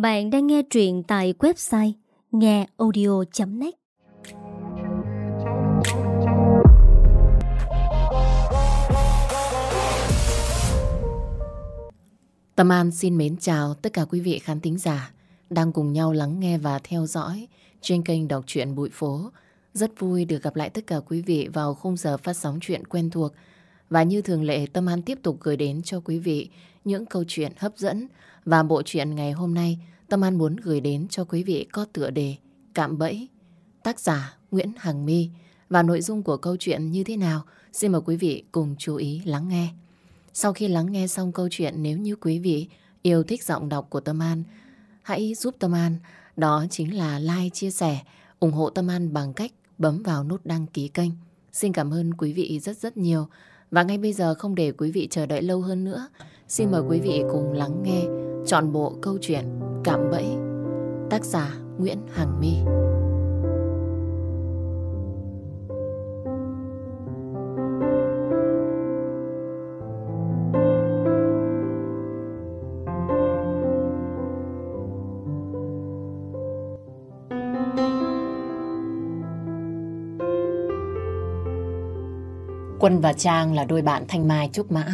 Bạn đang nghe truyện tại website ngheaudio.net Tâm An xin mến chào tất cả quý vị khán thính giả đang cùng nhau lắng nghe và theo dõi trên kênh đọc truyện Bụi Phố. Rất vui được gặp lại tất cả quý vị vào khung giờ phát sóng chuyện quen thuộc. Và như thường lệ, Tâm An tiếp tục gửi đến cho quý vị những câu chuyện hấp dẫn. Và bộ truyện ngày hôm nay, Tâm An muốn gửi đến cho quý vị có tựa đề Cạm Bẫy. Tác giả Nguyễn Hằng My. Và nội dung của câu chuyện như thế nào? Xin mời quý vị cùng chú ý lắng nghe. Sau khi lắng nghe xong câu chuyện, nếu như quý vị yêu thích giọng đọc của Tâm An, hãy giúp Tâm An, đó chính là like, chia sẻ, ủng hộ Tâm An bằng cách bấm vào nút đăng ký kênh. Xin cảm ơn quý vị rất rất nhiều. Và ngay bây giờ không để quý vị chờ đợi lâu hơn nữa, xin mời quý vị cùng lắng nghe trọn bộ câu chuyện Cạm Bẫy, tác giả Nguyễn Hằng My. Quân và Trang là đôi bạn thanh mai trúc mã,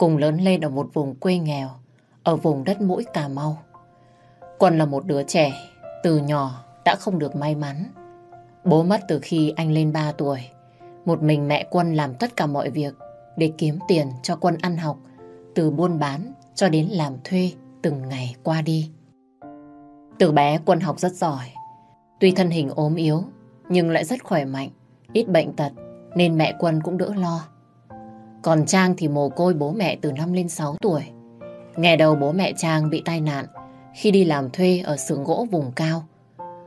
cùng lớn lên ở một vùng quê nghèo, ở vùng đất mũi Cà Mau. Quân là một đứa trẻ, từ nhỏ đã không được may mắn. Bố mất từ khi anh lên 3 tuổi. Một mình mẹ Quân làm tất cả mọi việc để kiếm tiền cho Quân ăn học, từ buôn bán cho đến làm thuê từng ngày qua đi. Từ bé Quân học rất giỏi. Tuy thân hình ốm yếu, nhưng lại rất khỏe mạnh, ít bệnh tật nên mẹ Quân cũng đỡ lo. Còn Trang thì mồ côi bố mẹ từ năm lên 6 tuổi. Nghe đầu bố mẹ Trang bị tai nạn khi đi làm thuê ở xưởng gỗ vùng cao.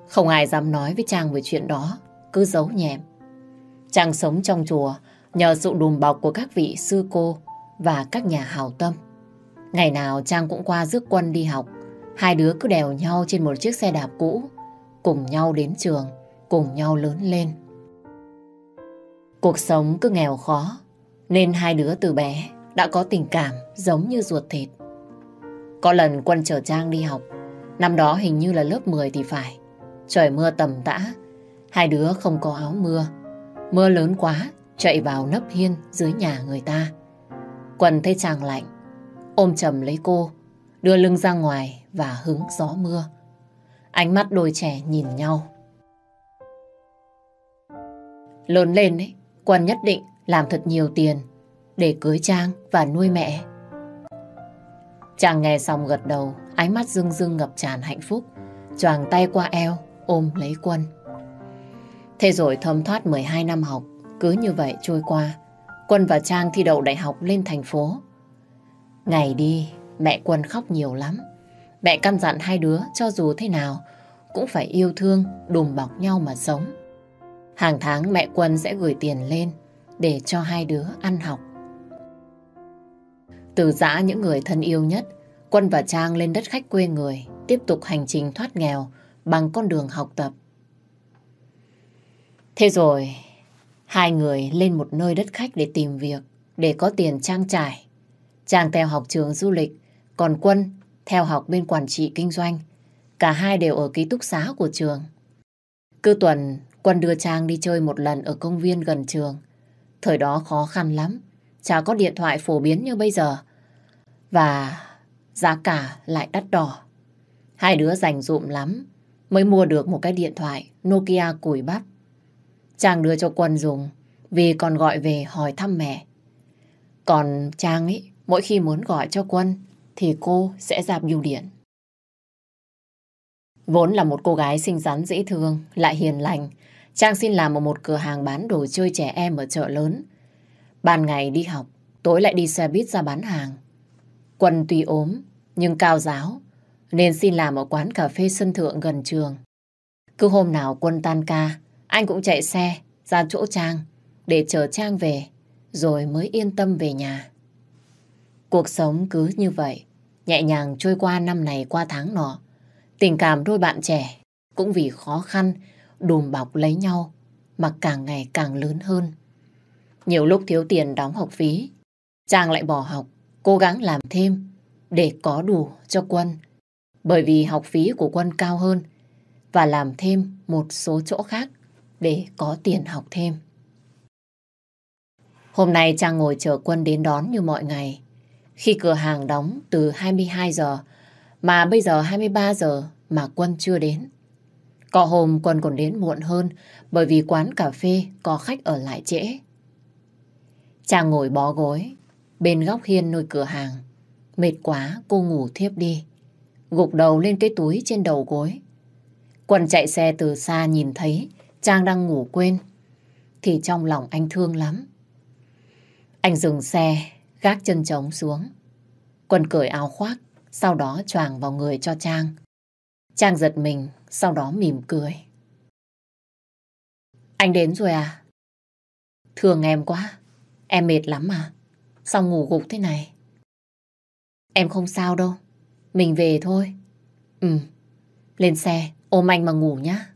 Không ai dám nói với Trang về chuyện đó, cứ giấu nhẹm. Trang sống trong chùa nhờ sự đùm bọc của các vị sư cô và các nhà hào tâm. Ngày nào Trang cũng qua rước quân đi học, hai đứa cứ đèo nhau trên một chiếc xe đạp cũ, cùng nhau đến trường, cùng nhau lớn lên. Cuộc sống cứ nghèo khó, nên hai đứa từ bé đã có tình cảm giống như ruột thịt. Có lần Quân chở Trang đi học, năm đó hình như là lớp 10 thì phải. Trời mưa tầm tã, hai đứa không có áo mưa. Mưa lớn quá, chạy vào nấp hiên dưới nhà người ta. Quân thấy Trang lạnh, ôm chầm lấy cô, đưa lưng ra ngoài và hứng gió mưa. Ánh mắt đôi trẻ nhìn nhau. Lớn lên ấy, Quân nhất định làm thật nhiều tiền để cưới Trang và nuôi mẹ. Trang nghe xong gật đầu, ánh mắt rưng rưng ngập tràn hạnh phúc, choàng tay qua eo, ôm lấy Quân. Thế rồi thấm thoát 12 năm học, cứ như vậy trôi qua. Quân và Trang thi đậu đại học lên thành phố. Ngày đi, mẹ Quân khóc nhiều lắm. Mẹ căn dặn hai đứa cho dù thế nào cũng phải yêu thương, đùm bọc nhau mà sống. Hàng tháng mẹ Quân sẽ gửi tiền lên để cho hai đứa ăn học. Từ giã những người thân yêu nhất, Quân và Trang lên đất khách quê người, tiếp tục hành trình thoát nghèo bằng con đường học tập. Thế rồi, hai người lên một nơi đất khách để tìm việc, để có tiền trang trải. Trang theo học trường du lịch, còn Quân theo học bên quản trị kinh doanh. Cả hai đều ở ký túc xá của trường. Cứ tuần, Quân đưa Trang đi chơi một lần ở công viên gần trường. Thời đó khó khăn lắm, chả có điện thoại phổ biến như bây giờ. Và giá cả lại đắt đỏ. Hai đứa dành dụm lắm mới mua được một cái điện thoại Nokia củi bắp. Trang đưa cho Quân dùng vì còn gọi về hỏi thăm mẹ. Còn Trang ấy, mỗi khi muốn gọi cho Quân thì cô sẽ dạp bưu điện. Vốn là một cô gái xinh xắn dễ thương, lại hiền lành, Trang xin làm ở một cửa hàng bán đồ chơi trẻ em ở chợ lớn. Ban ngày đi học, tối lại đi xe buýt ra bán hàng. Quân tuy ốm, nhưng cao giáo, nên xin làm ở quán cà phê sân thượng gần trường. Cứ hôm nào Quân tan ca, anh cũng chạy xe ra chỗ Trang để chờ Trang về, rồi mới yên tâm về nhà. Cuộc sống cứ như vậy, nhẹ nhàng trôi qua năm này qua tháng nọ. Tình cảm đôi bạn trẻ cũng vì khó khăn đùm bọc lấy nhau mà càng ngày càng lớn hơn. Nhiều lúc thiếu tiền đóng học phí, Trang lại bỏ học, cố gắng làm thêm để có đủ cho Quân. Bởi vì học phí của Quân cao hơn và làm thêm một số chỗ khác để có tiền học thêm. Hôm nay Trang ngồi chờ Quân đến đón như mọi ngày. Khi cửa hàng đóng từ 22 giờ mà bây giờ 23 giờ mà Quân chưa đến. Có hôm Quân còn đến muộn hơn bởi vì quán cà phê có khách ở lại trễ. Trang ngồi bó gối bên góc hiên nơi cửa hàng. Mệt quá cô ngủ thiếp đi. Gục đầu lên cái túi trên đầu gối. Quân chạy xe từ xa nhìn thấy Trang đang ngủ quên. Thì trong lòng anh thương lắm. Anh dừng xe, gác chân trống xuống. Quân cởi áo khoác, sau đó choàng vào người cho Trang. Trang giật mình, sau đó mỉm cười. Anh đến rồi à? Thương em quá, em mệt lắm à? Sao ngủ gục thế này? Em không sao đâu, mình về thôi. Ừ, lên xe, ôm anh mà ngủ nhá.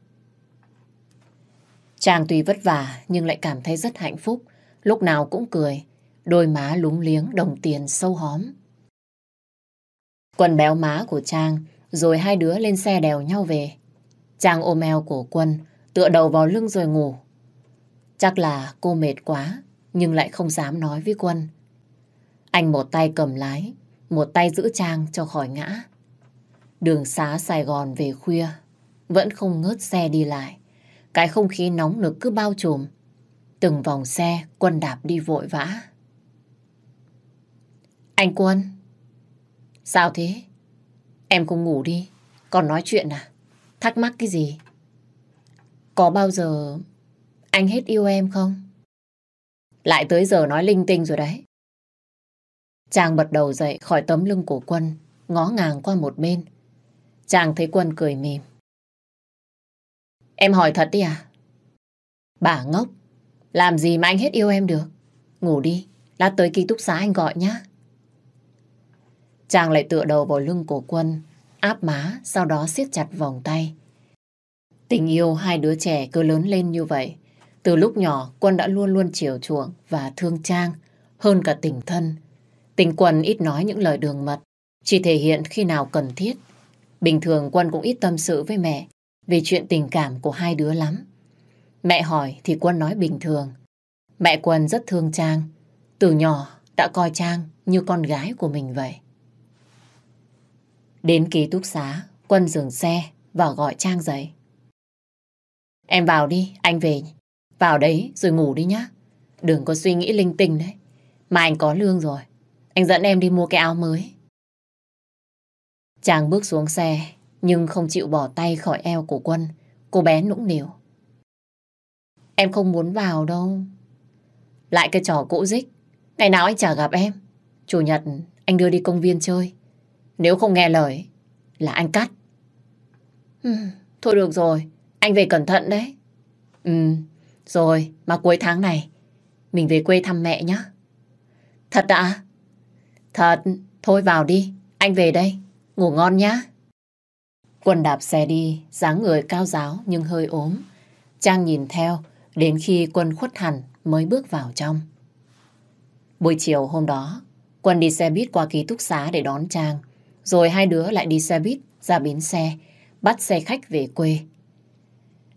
Trang tuy vất vả nhưng lại cảm thấy rất hạnh phúc, lúc nào cũng cười, đôi má lúng liếng đồng tiền sâu hóm. Quần béo má của Trang, rồi hai đứa lên xe đèo nhau về. Trang ôm eo của Quân, tựa đầu vào lưng rồi ngủ. Chắc là cô mệt quá, nhưng lại không dám nói với Quân. Anh một tay cầm lái, một tay giữ Trang cho khỏi ngã. Đường xá Sài Gòn về khuya, vẫn không ngớt xe đi lại. Cái không khí nóng nực cứ bao trùm. Từng vòng xe, Quân đạp đi vội vã. Anh Quân, sao thế? Em không ngủ đi, còn nói chuyện à? Thắc mắc cái gì? Có bao giờ anh hết yêu em không? Lại tới giờ nói linh tinh rồi đấy. Chàng bật đầu dậy khỏi tấm lưng của Quân, ngó ngàng qua một bên. Chàng thấy Quân cười mỉm. Em hỏi thật đi à? Bà ngốc, làm gì mà anh hết yêu em được? Ngủ đi, lát tới ký túc xá anh gọi nhá. Chàng lại tựa đầu vào lưng của Quân, áp má, sau đó siết chặt vòng tay. Tình yêu hai đứa trẻ cứ lớn lên như vậy. Từ lúc nhỏ, Quân đã luôn luôn chiều chuộng và thương Trang hơn cả tình thân. Tình Quân ít nói những lời đường mật, chỉ thể hiện khi nào cần thiết. Bình thường Quân cũng ít tâm sự với mẹ về chuyện tình cảm của hai đứa lắm. Mẹ hỏi thì Quân nói bình thường. Mẹ Quân rất thương Trang. Từ nhỏ đã coi Trang như con gái của mình vậy. Đến ký túc xá, Quân dừng xe và gọi Trang dậy. Em vào đi, anh về. Vào đấy rồi ngủ đi nhá. Đừng có suy nghĩ linh tinh đấy. Mà anh có lương rồi. Anh dẫn em đi mua cái áo mới. Trang bước xuống xe, nhưng không chịu bỏ tay khỏi eo của Quân. Cô bé nũng nỉu. Em không muốn vào đâu. Lại cái trò cũ dích. Ngày nào anh chả gặp em. Chủ nhật anh đưa đi công viên chơi. Nếu không nghe lời là anh cắt. Ừ, thôi được rồi, anh về cẩn thận đấy. Ừ, rồi, mà cuối tháng này mình về quê thăm mẹ nhé. Thật ạ? Thật, thôi vào đi, anh về đây, ngủ ngon nhá. Quân đạp xe đi, dáng người cao giáo nhưng hơi ốm. Trang nhìn theo, đến khi Quân khuất hẳn mới bước vào trong. Buổi chiều hôm đó, Quân đi xe buýt qua ký túc xá để đón Trang. Rồi hai đứa lại đi xe buýt ra bến xe, bắt xe khách về quê.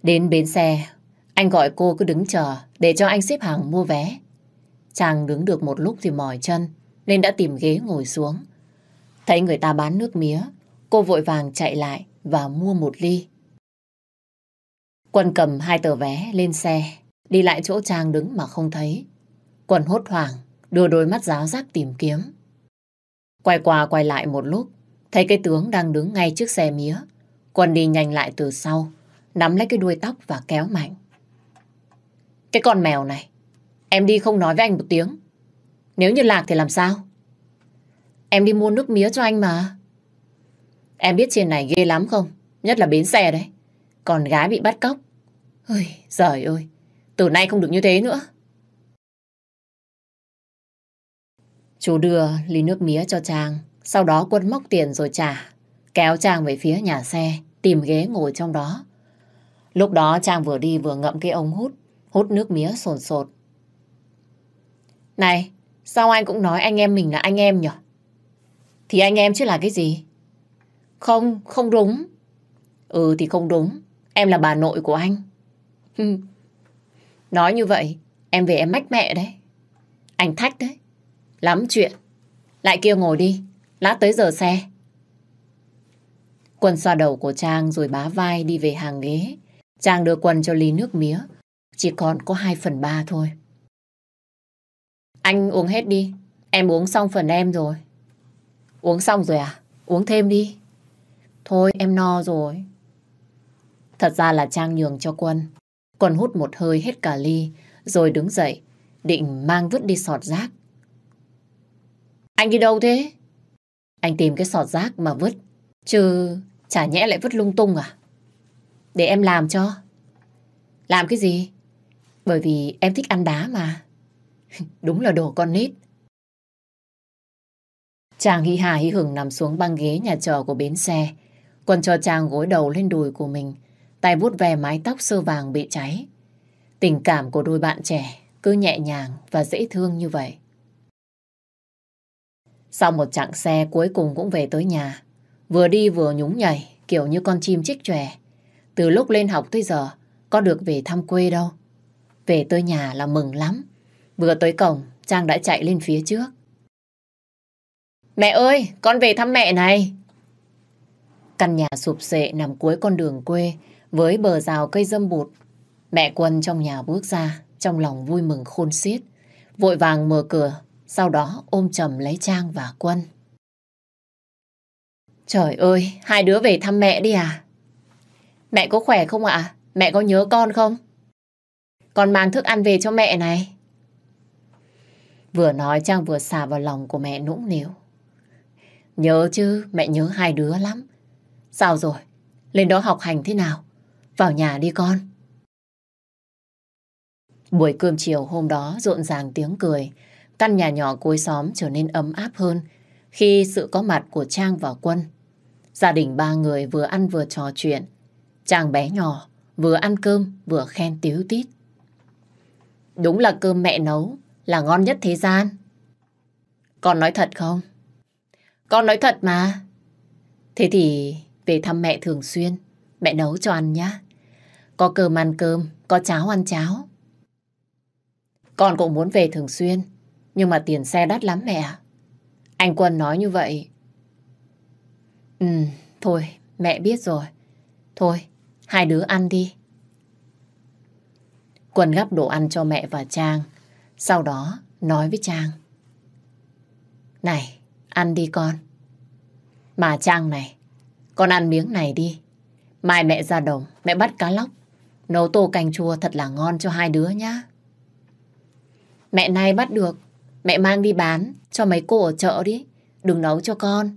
Đến bến xe, anh gọi cô cứ đứng chờ để cho anh xếp hàng mua vé. Chàng đứng được một lúc thì mỏi chân, nên đã tìm ghế ngồi xuống. Thấy người ta bán nước mía, cô vội vàng chạy lại và mua một ly. Quân cầm hai tờ vé lên xe, đi lại chỗ Trang đứng mà không thấy. Quân hốt hoảng, đưa đôi mắt giáo giác tìm kiếm. Quay qua quay lại một lúc, Thấy cái tướng đang đứng ngay trước xe mía. Quân đi nhanh lại từ sau, nắm lấy cái đuôi tóc và kéo mạnh. Cái con mèo này, em đi không nói với anh một tiếng. Nếu như lạc thì làm sao? Em đi mua nước mía cho anh mà. Em biết trên này ghê lắm không? Nhất là bến xe đấy. Còn gái bị bắt cóc. Ôi, giời ơi, từ nay không được như thế nữa. Chú đưa ly nước mía cho Trang. Sau đó Quân móc tiền rồi trả, kéo Trang về phía nhà xe, tìm ghế ngồi trong đó. Lúc đó Trang vừa đi vừa ngậm cái ống hút, hút nước mía sồn sột. Này, sao anh cũng nói anh em mình là anh em nhỉ? Thì anh em chứ là cái gì? Không, không đúng. Ừ thì không đúng. Em là bà nội của anh. Nói như vậy, em về em mách mẹ đấy. Anh thách đấy. Lắm chuyện. Lại kia ngồi đi. Lát tới giờ xe. Quân xoa đầu của Trang rồi bá vai đi về hàng ghế. Trang đưa Quân cho ly nước mía. Chỉ còn có 2 phần 3 thôi. Anh uống hết đi. Em uống xong phần em rồi. Uống xong rồi à? Uống thêm đi. Thôi em no rồi. Thật ra là Trang nhường cho Quân. Quân hút một hơi hết cả ly, rồi đứng dậy, định mang vứt đi sọt rác. Anh đi đâu thế? Anh tìm cái sọt rác mà vứt, chứ chả nhẽ lại vứt lung tung à? Để em làm cho. Làm cái gì? Bởi vì em thích ăn đá mà. Đúng là đồ con nít. Chàng hi hà hi hửng nằm xuống băng ghế nhà chờ của bến xe. Quân cho chàng gối đầu lên đùi của mình, tay vuốt về mái tóc sơ vàng bị cháy. Tình cảm của đôi bạn trẻ cứ nhẹ nhàng và dễ thương như vậy. Sau một chặng xe cuối cùng cũng về tới nhà. Vừa đi vừa nhúng nhảy, kiểu như con chim chích chòe. Từ lúc lên học tới giờ, có được về thăm quê đâu. Về tới nhà là mừng lắm. Vừa tới cổng, Trang đã chạy lên phía trước. Mẹ ơi, con về thăm mẹ này. Căn nhà sụp sệ nằm cuối con đường quê với bờ rào cây dâm bụt. Mẹ Quân trong nhà bước ra, trong lòng vui mừng khôn xiết. Vội vàng mở cửa, sau đó ôm chầm lấy Trang và Quân. Trời ơi, hai đứa về thăm mẹ đi à? Mẹ có khỏe không ạ? Mẹ có nhớ con không? Con mang thức ăn về cho mẹ này. Vừa nói Trang vừa xả vào lòng của mẹ nũng nịu. Nhớ chứ, mẹ nhớ hai đứa lắm. Sao rồi? Lên đó học hành thế nào? Vào nhà đi con. Buổi cơm chiều hôm đó rộn ràng tiếng cười. Căn nhà nhỏ cuối xóm trở nên ấm áp hơn khi sự có mặt của Trang và Quân. Gia đình ba người vừa ăn vừa trò chuyện. Trang bé nhỏ vừa ăn cơm vừa khen tiếu tít. Đúng là cơm mẹ nấu là ngon nhất thế gian. Con nói thật không? Con nói thật mà. Thế thì về thăm mẹ thường xuyên. Mẹ nấu cho ăn nhá. Có cơm ăn cơm, có cháo ăn cháo. Con cũng muốn về thường xuyên. Nhưng mà tiền xe đắt lắm mẹ. Anh Quân nói như vậy. Ừ, thôi, mẹ biết rồi. Thôi, hai đứa ăn đi. Quân gắp đồ ăn cho mẹ và Trang. Sau đó nói với Trang. Này, ăn đi con. Mà Trang này, con ăn miếng này đi. Mai mẹ ra đồng, mẹ bắt cá lóc. Nấu tô canh chua thật là ngon cho hai đứa nhá. Mẹ nay bắt được, mẹ mang đi bán cho mấy cô ở chợ đi. Đừng nấu cho con.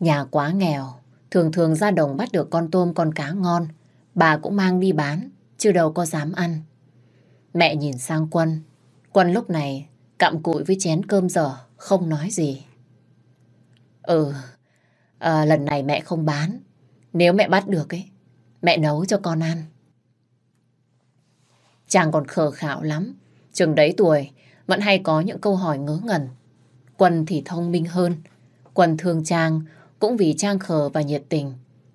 Nhà quá nghèo, thường thường ra đồng bắt được con tôm con cá ngon. Bà cũng mang đi bán, chứ đâu có dám ăn. Mẹ nhìn sang Quân. Quân lúc này cặm cụi với chén cơm dở, không nói gì. Ừ, à, lần này mẹ không bán. Nếu mẹ bắt được ấy, mẹ nấu cho con ăn. Chàng còn khờ khạo lắm. Chừng đấy tuổi, vẫn hay có những câu hỏi ngớ ngẩn. Quân thì thông minh hơn. Quân thương Trang, cũng vì Trang khờ và nhiệt tình.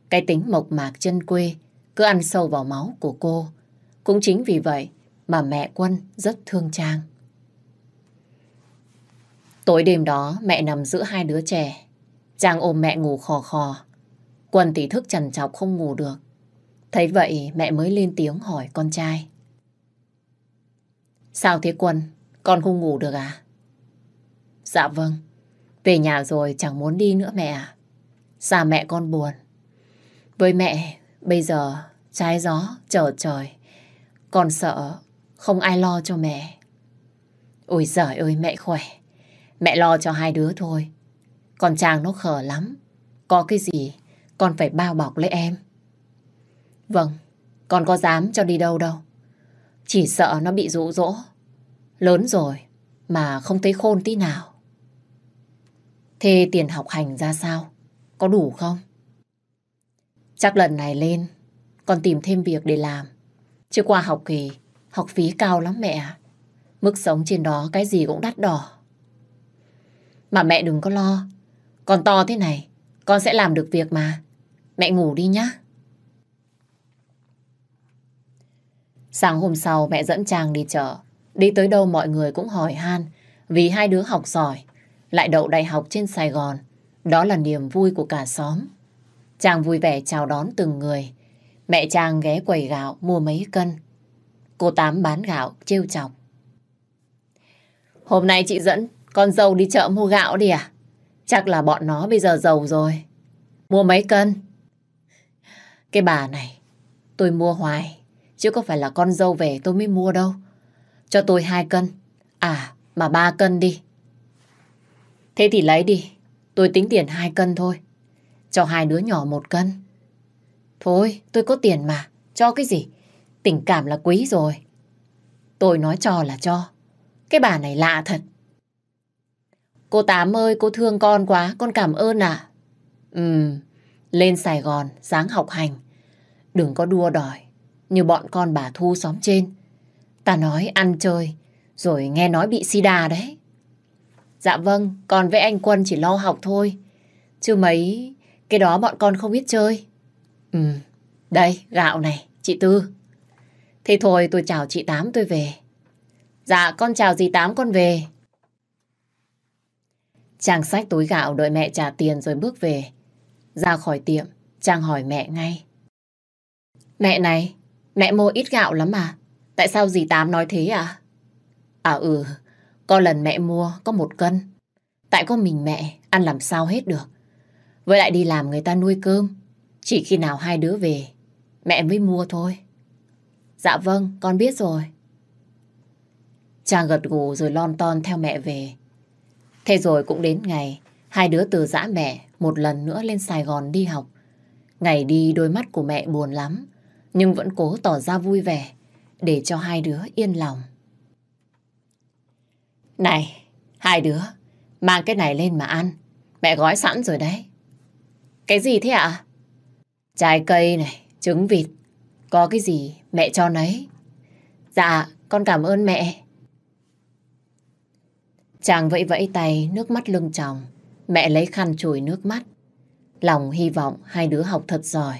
Cái tính mộc mạc chân quê, cứ ăn sâu vào máu của cô. Cũng chính vì vậy mà mẹ Quân rất thương Trang. Tối đêm đó, mẹ nằm giữa hai đứa trẻ. Trang ôm mẹ ngủ khò khò. Quân thì thức chằn trọc không ngủ được. Thấy vậy, mẹ mới lên tiếng hỏi con trai. Sao thế Quân? Con không ngủ được à? Dạ vâng. Về nhà rồi chẳng muốn đi nữa mẹ à. Xa dạ mẹ con buồn. Với mẹ, bây giờ trái gió, trở trời. Con sợ không ai lo cho mẹ. Ôi giời ơi mẹ khỏe. Mẹ lo cho hai đứa thôi. con chàng nó khờ lắm. Có cái gì con phải bao bọc lấy em. Vâng, con có dám cho đi đâu đâu. Chỉ sợ nó bị rũ rỗ. Lớn rồi, mà không thấy khôn tí nào. Thế tiền học hành ra sao? Có đủ không? Chắc lần này lên, còn tìm thêm việc để làm. Chứ qua học kỳ, học phí cao lắm mẹ Mức sống trên đó cái gì cũng đắt đỏ. Mà mẹ đừng có lo. Con to thế này, con sẽ làm được việc mà. Mẹ ngủ đi nhá. Sáng hôm sau mẹ dẫn Trang đi chợ. Đi tới đâu mọi người cũng hỏi han vì hai đứa học giỏi, lại đậu đại học trên Sài Gòn. Đó là niềm vui của cả xóm. chàng vui vẻ chào đón từng người. Mẹ chàng ghé quầy gạo mua mấy cân. Cô Tám bán gạo, trêu chọc. Hôm nay chị dẫn con dâu đi chợ mua gạo đi à? Chắc là bọn nó bây giờ giàu rồi. Mua mấy cân? Cái bà này, tôi mua hoài. Chứ có phải là con dâu về tôi mới mua đâu. Cho tôi hai cân. À, mà ba cân đi. Thế thì lấy đi. Tôi tính tiền hai cân thôi. Cho hai đứa nhỏ một cân. Thôi, tôi có tiền mà. Cho cái gì? Tình cảm là quý rồi. Tôi nói cho là cho. Cái bà này lạ thật. Cô Tám ơi, cô thương con quá, con cảm ơn à. Ừm, lên Sài Gòn, sáng học hành. Đừng có đua đòi, như bọn con bà Thu xóm trên. Ta nói ăn chơi, rồi nghe nói bị sida đấy. Dạ vâng, còn với anh Quân chỉ lo học thôi. Chứ mấy cái đó bọn con không biết chơi. Ừ, đây, gạo này, chị Tư. Thế thôi tôi chào chị Tám tôi về. Dạ, con chào dì Tám con về. Trang xách túi gạo đợi mẹ trả tiền rồi bước về. Ra khỏi tiệm, Trang hỏi mẹ ngay. Mẹ này, mẹ mua ít gạo lắm à? Tại sao dì Tám nói thế à? À ừ, có lần mẹ mua có một cân. Tại có mình mẹ, ăn làm sao hết được. Với lại đi làm người ta nuôi cơm. Chỉ khi nào hai đứa về, mẹ mới mua thôi. Dạ vâng, con biết rồi. Trang gật gù rồi lon ton theo mẹ về. Thế rồi cũng đến ngày, hai đứa từ giã mẹ một lần nữa lên Sài Gòn đi học. Ngày đi đôi mắt của mẹ buồn lắm, nhưng vẫn cố tỏ ra vui vẻ để cho hai đứa yên lòng. Này, hai đứa, mang cái này lên mà ăn. Mẹ gói sẵn rồi đấy. Cái gì thế ạ? Trái cây này, trứng vịt. Có cái gì mẹ cho nấy. Dạ, con cảm ơn mẹ. Chàng vẫy vẫy tay, nước mắt lưng tròng. Mẹ lấy khăn chùi nước mắt. Lòng hy vọng hai đứa học thật giỏi,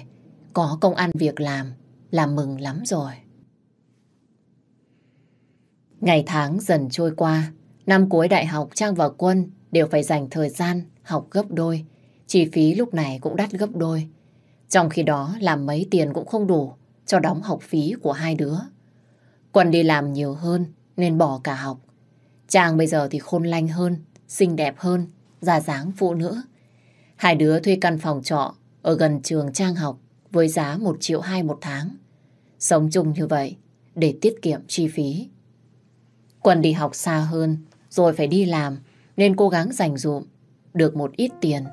có công ăn việc làm, là mừng lắm rồi. Ngày tháng dần trôi qua, năm cuối đại học Trang và Quân đều phải dành thời gian học gấp đôi. Chi phí lúc này cũng đắt gấp đôi. Trong khi đó làm mấy tiền cũng không đủ cho đóng học phí của hai đứa. Quân đi làm nhiều hơn nên bỏ cả học. Trang bây giờ thì khôn lanh hơn, xinh đẹp hơn, già dáng phụ nữ. Hai đứa thuê căn phòng trọ ở gần trường Trang học với giá 1 triệu 2 một tháng. Sống chung như vậy để tiết kiệm chi phí. Quân đi học xa hơn rồi phải đi làm nên cố gắng dành dụm được một ít tiền.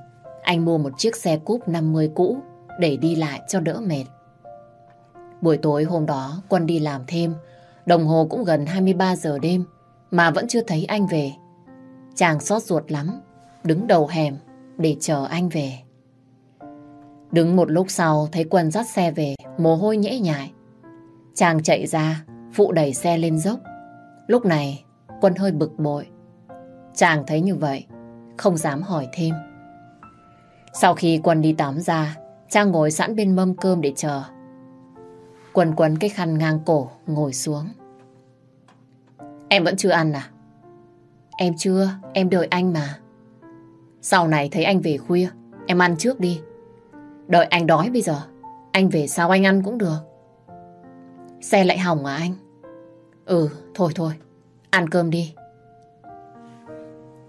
Anh mua một chiếc xe cúp 50 cũ để đi lại cho đỡ mệt. Buổi tối hôm đó Quân đi làm thêm, đồng hồ cũng gần 23 giờ đêm mà vẫn chưa thấy anh về. Chàng xót ruột lắm, đứng đầu hẻm để chờ anh về. Đứng một lúc sau thấy Quân dắt xe về, mồ hôi nhễ nhại. Chàng chạy ra, phụ đẩy xe lên dốc. Lúc này, Quân hơi bực bội. Chàng thấy như vậy, không dám hỏi thêm. Sau khi Quân đi tắm ra, Trang ngồi sẵn bên mâm cơm để chờ. Quân quấn cái khăn ngang cổ, ngồi xuống. Em vẫn chưa ăn à? Em chưa, em đợi anh mà. Sau này thấy anh về khuya, em ăn trước đi. Đợi anh đói bây giờ, anh về sau anh ăn cũng được. Xe lại hỏng à anh? Ừ, thôi thôi, ăn cơm đi.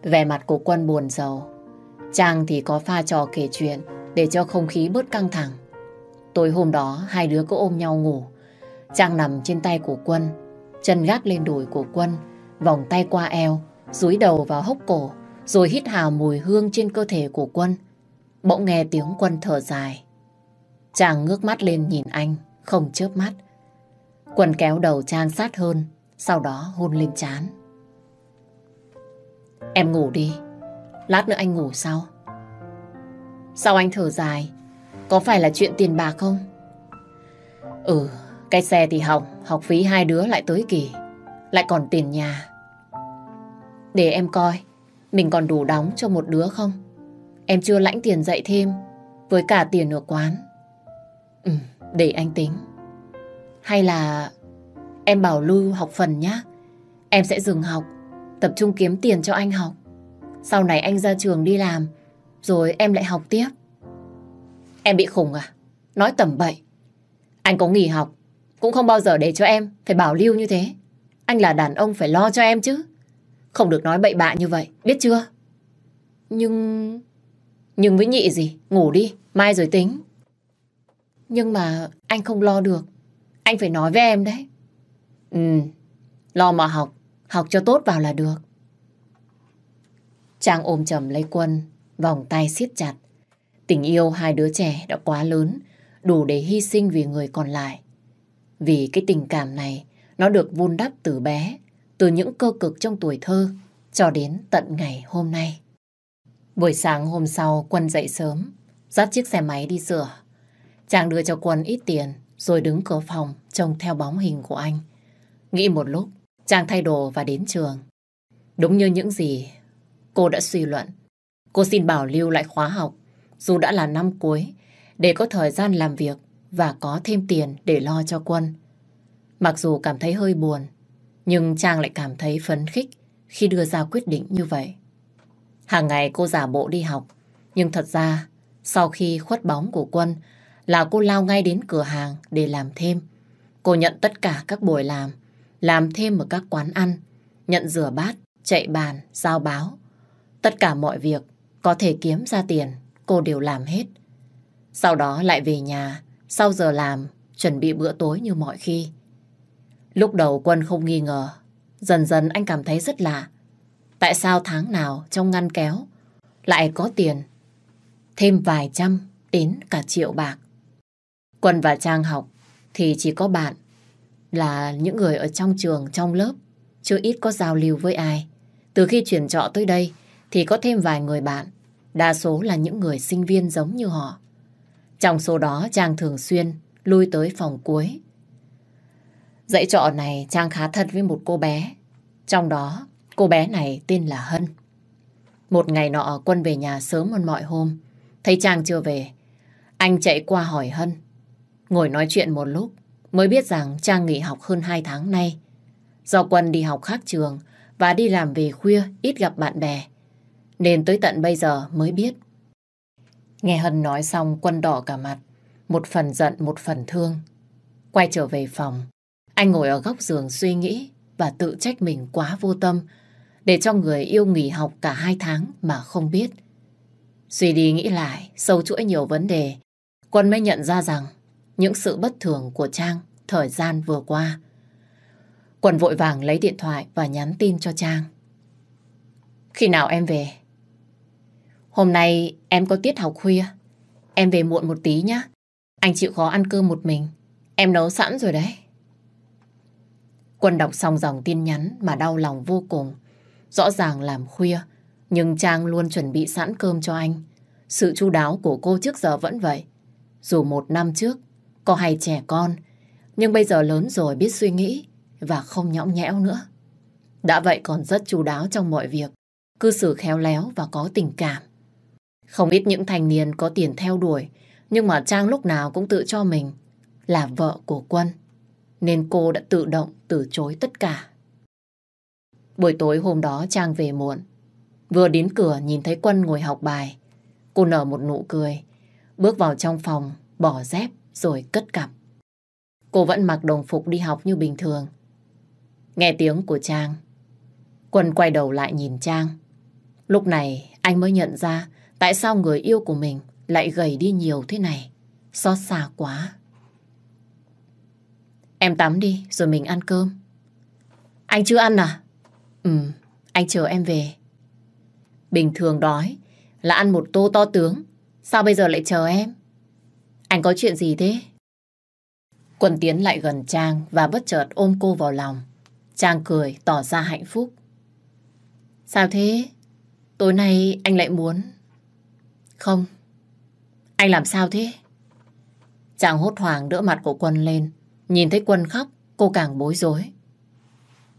Vẻ mặt của quân buồn giàu. Trang thì có pha trò kể chuyện để cho không khí bớt căng thẳng. Tối hôm đó hai đứa có ôm nhau ngủ. Trang nằm trên tay của quân, chân gác lên đùi của quân, vòng tay qua eo, dúi đầu vào hốc cổ, rồi hít hào mùi hương trên cơ thể của quân. Bỗng nghe tiếng quân thở dài. Chàng ngước mắt lên nhìn anh, không chớp mắt. Quần kéo đầu Trang sát hơn, sau đó hôn lên chán. Em ngủ đi, lát nữa anh ngủ sau. Sao anh thở dài? Có phải là chuyện tiền bạc không? Ừ, cái xe thì hỏng, học phí hai đứa lại tới kỳ. Lại còn tiền nhà. Để em coi, mình còn đủ đóng cho một đứa không? em chưa lãnh tiền dạy thêm với cả tiền ở quán. Ừ, để anh tính. Hay là em bảo Lưu học phần nhá. Em sẽ dừng học, tập trung kiếm tiền cho anh học. Sau này anh ra trường đi làm, rồi em lại học tiếp. Em bị khủng à? Nói tầm bậy. Anh có nghỉ học, cũng không bao giờ để cho em phải bảo lưu như thế. Anh là đàn ông phải lo cho em chứ. Không được nói bậy bạ như vậy, biết chưa? Nhưng... Nhưng với nhị gì? Ngủ đi, mai rồi tính. Nhưng mà anh không lo được. Anh phải nói với em đấy. Ừ, lo mà học. Học cho tốt vào là được. Trang ôm chầm lấy quân, vòng tay siết chặt. Tình yêu hai đứa trẻ đã quá lớn, đủ để hy sinh vì người còn lại. Vì cái tình cảm này, nó được vun đắp từ bé, từ những cơ cực trong tuổi thơ, cho đến tận ngày hôm nay. Buổi sáng hôm sau, Quân dậy sớm, dắt chiếc xe máy đi rửa. Chàng đưa cho Quân ít tiền, rồi đứng cửa phòng, trông theo bóng hình của anh. Nghĩ một lúc, chàng thay đồ và đến trường. Đúng như những gì cô đã suy luận. Cô xin bảo lưu lại khóa học, dù đã là năm cuối, để có thời gian làm việc và có thêm tiền để lo cho Quân. Mặc dù cảm thấy hơi buồn, nhưng Trang lại cảm thấy phấn khích khi đưa ra quyết định như vậy. Hàng ngày cô giả bộ đi học, nhưng thật ra sau khi khuất bóng của Quân là cô lao ngay đến cửa hàng để làm thêm. Cô nhận tất cả các buổi làm, làm thêm ở các quán ăn, nhận rửa bát, chạy bàn, giao báo. Tất cả mọi việc có thể kiếm ra tiền, cô đều làm hết. Sau đó lại về nhà, sau giờ làm, chuẩn bị bữa tối như mọi khi. Lúc đầu Quân không nghi ngờ, dần dần anh cảm thấy rất lạ. Tại sao tháng nào trong ngăn kéo lại có tiền thêm vài trăm đến cả triệu bạc. Quân và Trang học thì chỉ có bạn là những người ở trong trường, trong lớp, chưa ít có giao lưu với ai. Từ khi chuyển trọ tới đây thì có thêm vài người bạn, đa số là những người sinh viên giống như họ. Trong số đó Trang thường xuyên lui tới phòng cuối. Dãy trọ này Trang khá thân với một cô bé. Trong đó cô bé này tên là Hân. Một ngày nọ Quân về nhà sớm hơn mọi hôm. Thấy Trang chưa về, anh chạy qua hỏi Hân. Ngồi nói chuyện một lúc, mới biết rằng Trang nghỉ học hơn 2 tháng nay. Do Quân đi học khác trường và đi làm về khuya ít gặp bạn bè, nên tới tận bây giờ mới biết. Nghe Hân nói xong Quân đỏ cả mặt, một phần giận một phần thương. Quay trở về phòng, anh ngồi ở góc giường suy nghĩ và tự trách mình quá vô tâm để cho người yêu nghỉ học cả hai tháng mà không biết. Suy đi nghĩ lại, sâu chuỗi nhiều vấn đề, Quân mới nhận ra rằng những sự bất thường của Trang thời gian vừa qua. Quân vội vàng lấy điện thoại và nhắn tin cho Trang. Khi nào em về? Hôm nay em có tiết học khuya. Em về muộn một tí nhé. Anh chịu khó ăn cơm một mình. Em nấu sẵn rồi đấy. Quân đọc xong dòng tin nhắn mà đau lòng vô cùng. Rõ ràng làm khuya, nhưng Trang luôn chuẩn bị sẵn cơm cho anh. Sự chu đáo của cô trước giờ vẫn vậy. Dù một năm trước, có hay trẻ con, nhưng bây giờ lớn rồi biết suy nghĩ và không nhõng nhẽo nữa. Đã vậy còn rất chu đáo trong mọi việc, cư xử khéo léo và có tình cảm. Không ít những thanh niên có tiền theo đuổi, nhưng mà Trang lúc nào cũng tự cho mình là vợ của Quân. Nên cô đã tự động từ chối tất cả. Buổi tối hôm đó Trang về muộn. Vừa đến cửa nhìn thấy Quân ngồi học bài. Cô nở một nụ cười, bước vào trong phòng, bỏ dép rồi cất cặp. Cô vẫn mặc đồng phục đi học như bình thường. Nghe tiếng của Trang, Quân quay đầu lại nhìn Trang. Lúc này anh mới nhận ra tại sao người yêu của mình lại gầy đi nhiều thế này. Xót xa quá. Em tắm đi rồi mình ăn cơm. Anh chưa ăn à? Ừ, anh chờ em về. Bình thường đói là ăn một tô to tướng. Sao bây giờ lại chờ em? Anh có chuyện gì thế? Quân tiến lại gần Trang và bất chợt ôm cô vào lòng. Trang cười tỏ ra hạnh phúc. Sao thế? Tối nay anh lại muốn... Không. Anh làm sao thế? Trang hốt hoảng đỡ mặt của Quân lên. Nhìn thấy Quân khóc, cô càng bối rối.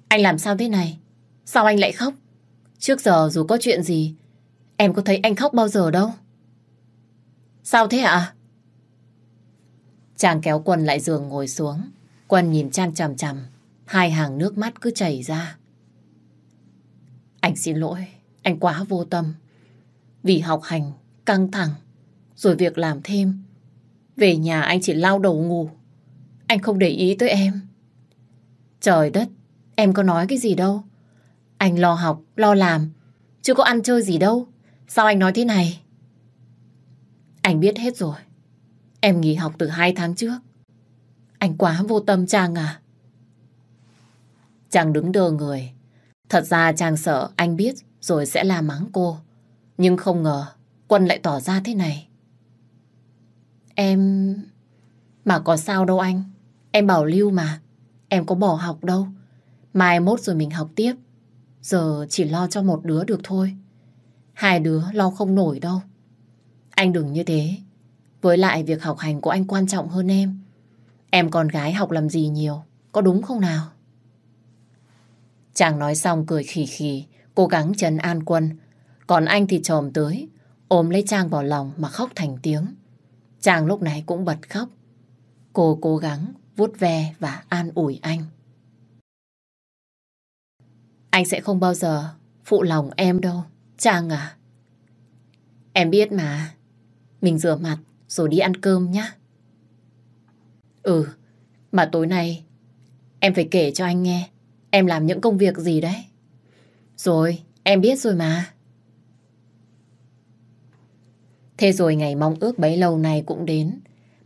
Anh làm sao thế này? Sao anh lại khóc? Trước giờ dù có chuyện gì, em có thấy anh khóc bao giờ đâu. Sao thế ạ? Chàng kéo Quân lại giường ngồi xuống. Quân nhìn Trang chằm chằm. Hai hàng nước mắt cứ chảy ra. Anh xin lỗi, anh quá vô tâm. Vì học hành, căng thẳng, rồi việc làm thêm. Về nhà anh chỉ lao đầu ngủ. Anh không để ý tới em. Trời đất, em có nói cái gì đâu. Anh lo học, lo làm, chứ có ăn chơi gì đâu. Sao anh nói thế này? Anh biết hết rồi. Em nghỉ học từ hai tháng trước. Anh quá vô tâm, Trang à. Trang đứng đơ người. Thật ra Trang sợ anh biết rồi sẽ la mắng cô. Nhưng không ngờ Quân lại tỏ ra thế này. Em... Mà có sao đâu anh. Em bảo lưu mà. Em có bỏ học đâu. Mai mốt rồi mình học tiếp. Giờ chỉ lo cho một đứa được thôi. Hai đứa lo không nổi đâu. Anh đừng như thế. Với lại việc học hành của anh quan trọng hơn em. Em con gái học làm gì nhiều. Có đúng không nào? Chàng nói xong cười khì khì, cố gắng trấn an quân. Còn anh thì trồm tới, ôm lấy Trang vào lòng mà khóc thành tiếng. Chàng lúc này cũng bật khóc. Cô cố gắng vuốt ve và an ủi anh. Anh sẽ không bao giờ phụ lòng em đâu, Trang à. Em biết mà, mình rửa mặt rồi đi ăn cơm nhá. Ừ, mà tối nay em phải kể cho anh nghe em làm những công việc gì đấy. Rồi, em biết rồi mà. Thế rồi ngày mong ước bấy lâu nay cũng đến.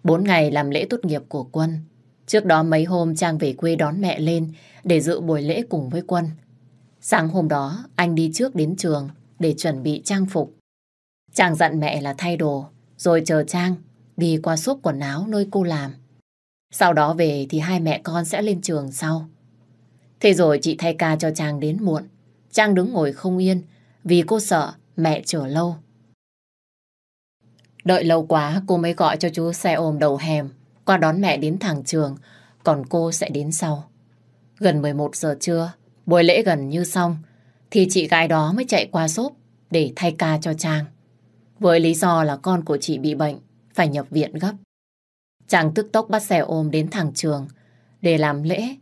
Bốn ngày làm lễ tốt nghiệp của Quân. Trước đó mấy hôm Trang về quê đón mẹ lên để dự buổi lễ cùng với Quân. Sáng hôm đó anh đi trước đến trường để chuẩn bị trang phục. Trang dặn mẹ là thay đồ rồi chờ Trang đi qua xốp quần áo nơi cô làm. Sau đó về thì hai mẹ con sẽ lên trường sau. Thế rồi chị thay ca cho Trang đến muộn. Trang đứng ngồi không yên vì cô sợ mẹ chờ lâu. Đợi lâu quá cô mới gọi cho chú xe ôm đầu hẻm qua đón mẹ đến thẳng trường, còn cô sẽ đến sau. Gần 11 giờ trưa, buổi lễ gần như xong, thì chị gái đó mới chạy qua xốp để thay ca cho Trang. Với lý do là con của chị bị bệnh, phải nhập viện gấp. chàng tức tốc bắt xe ôm đến thẳng trường để làm lễ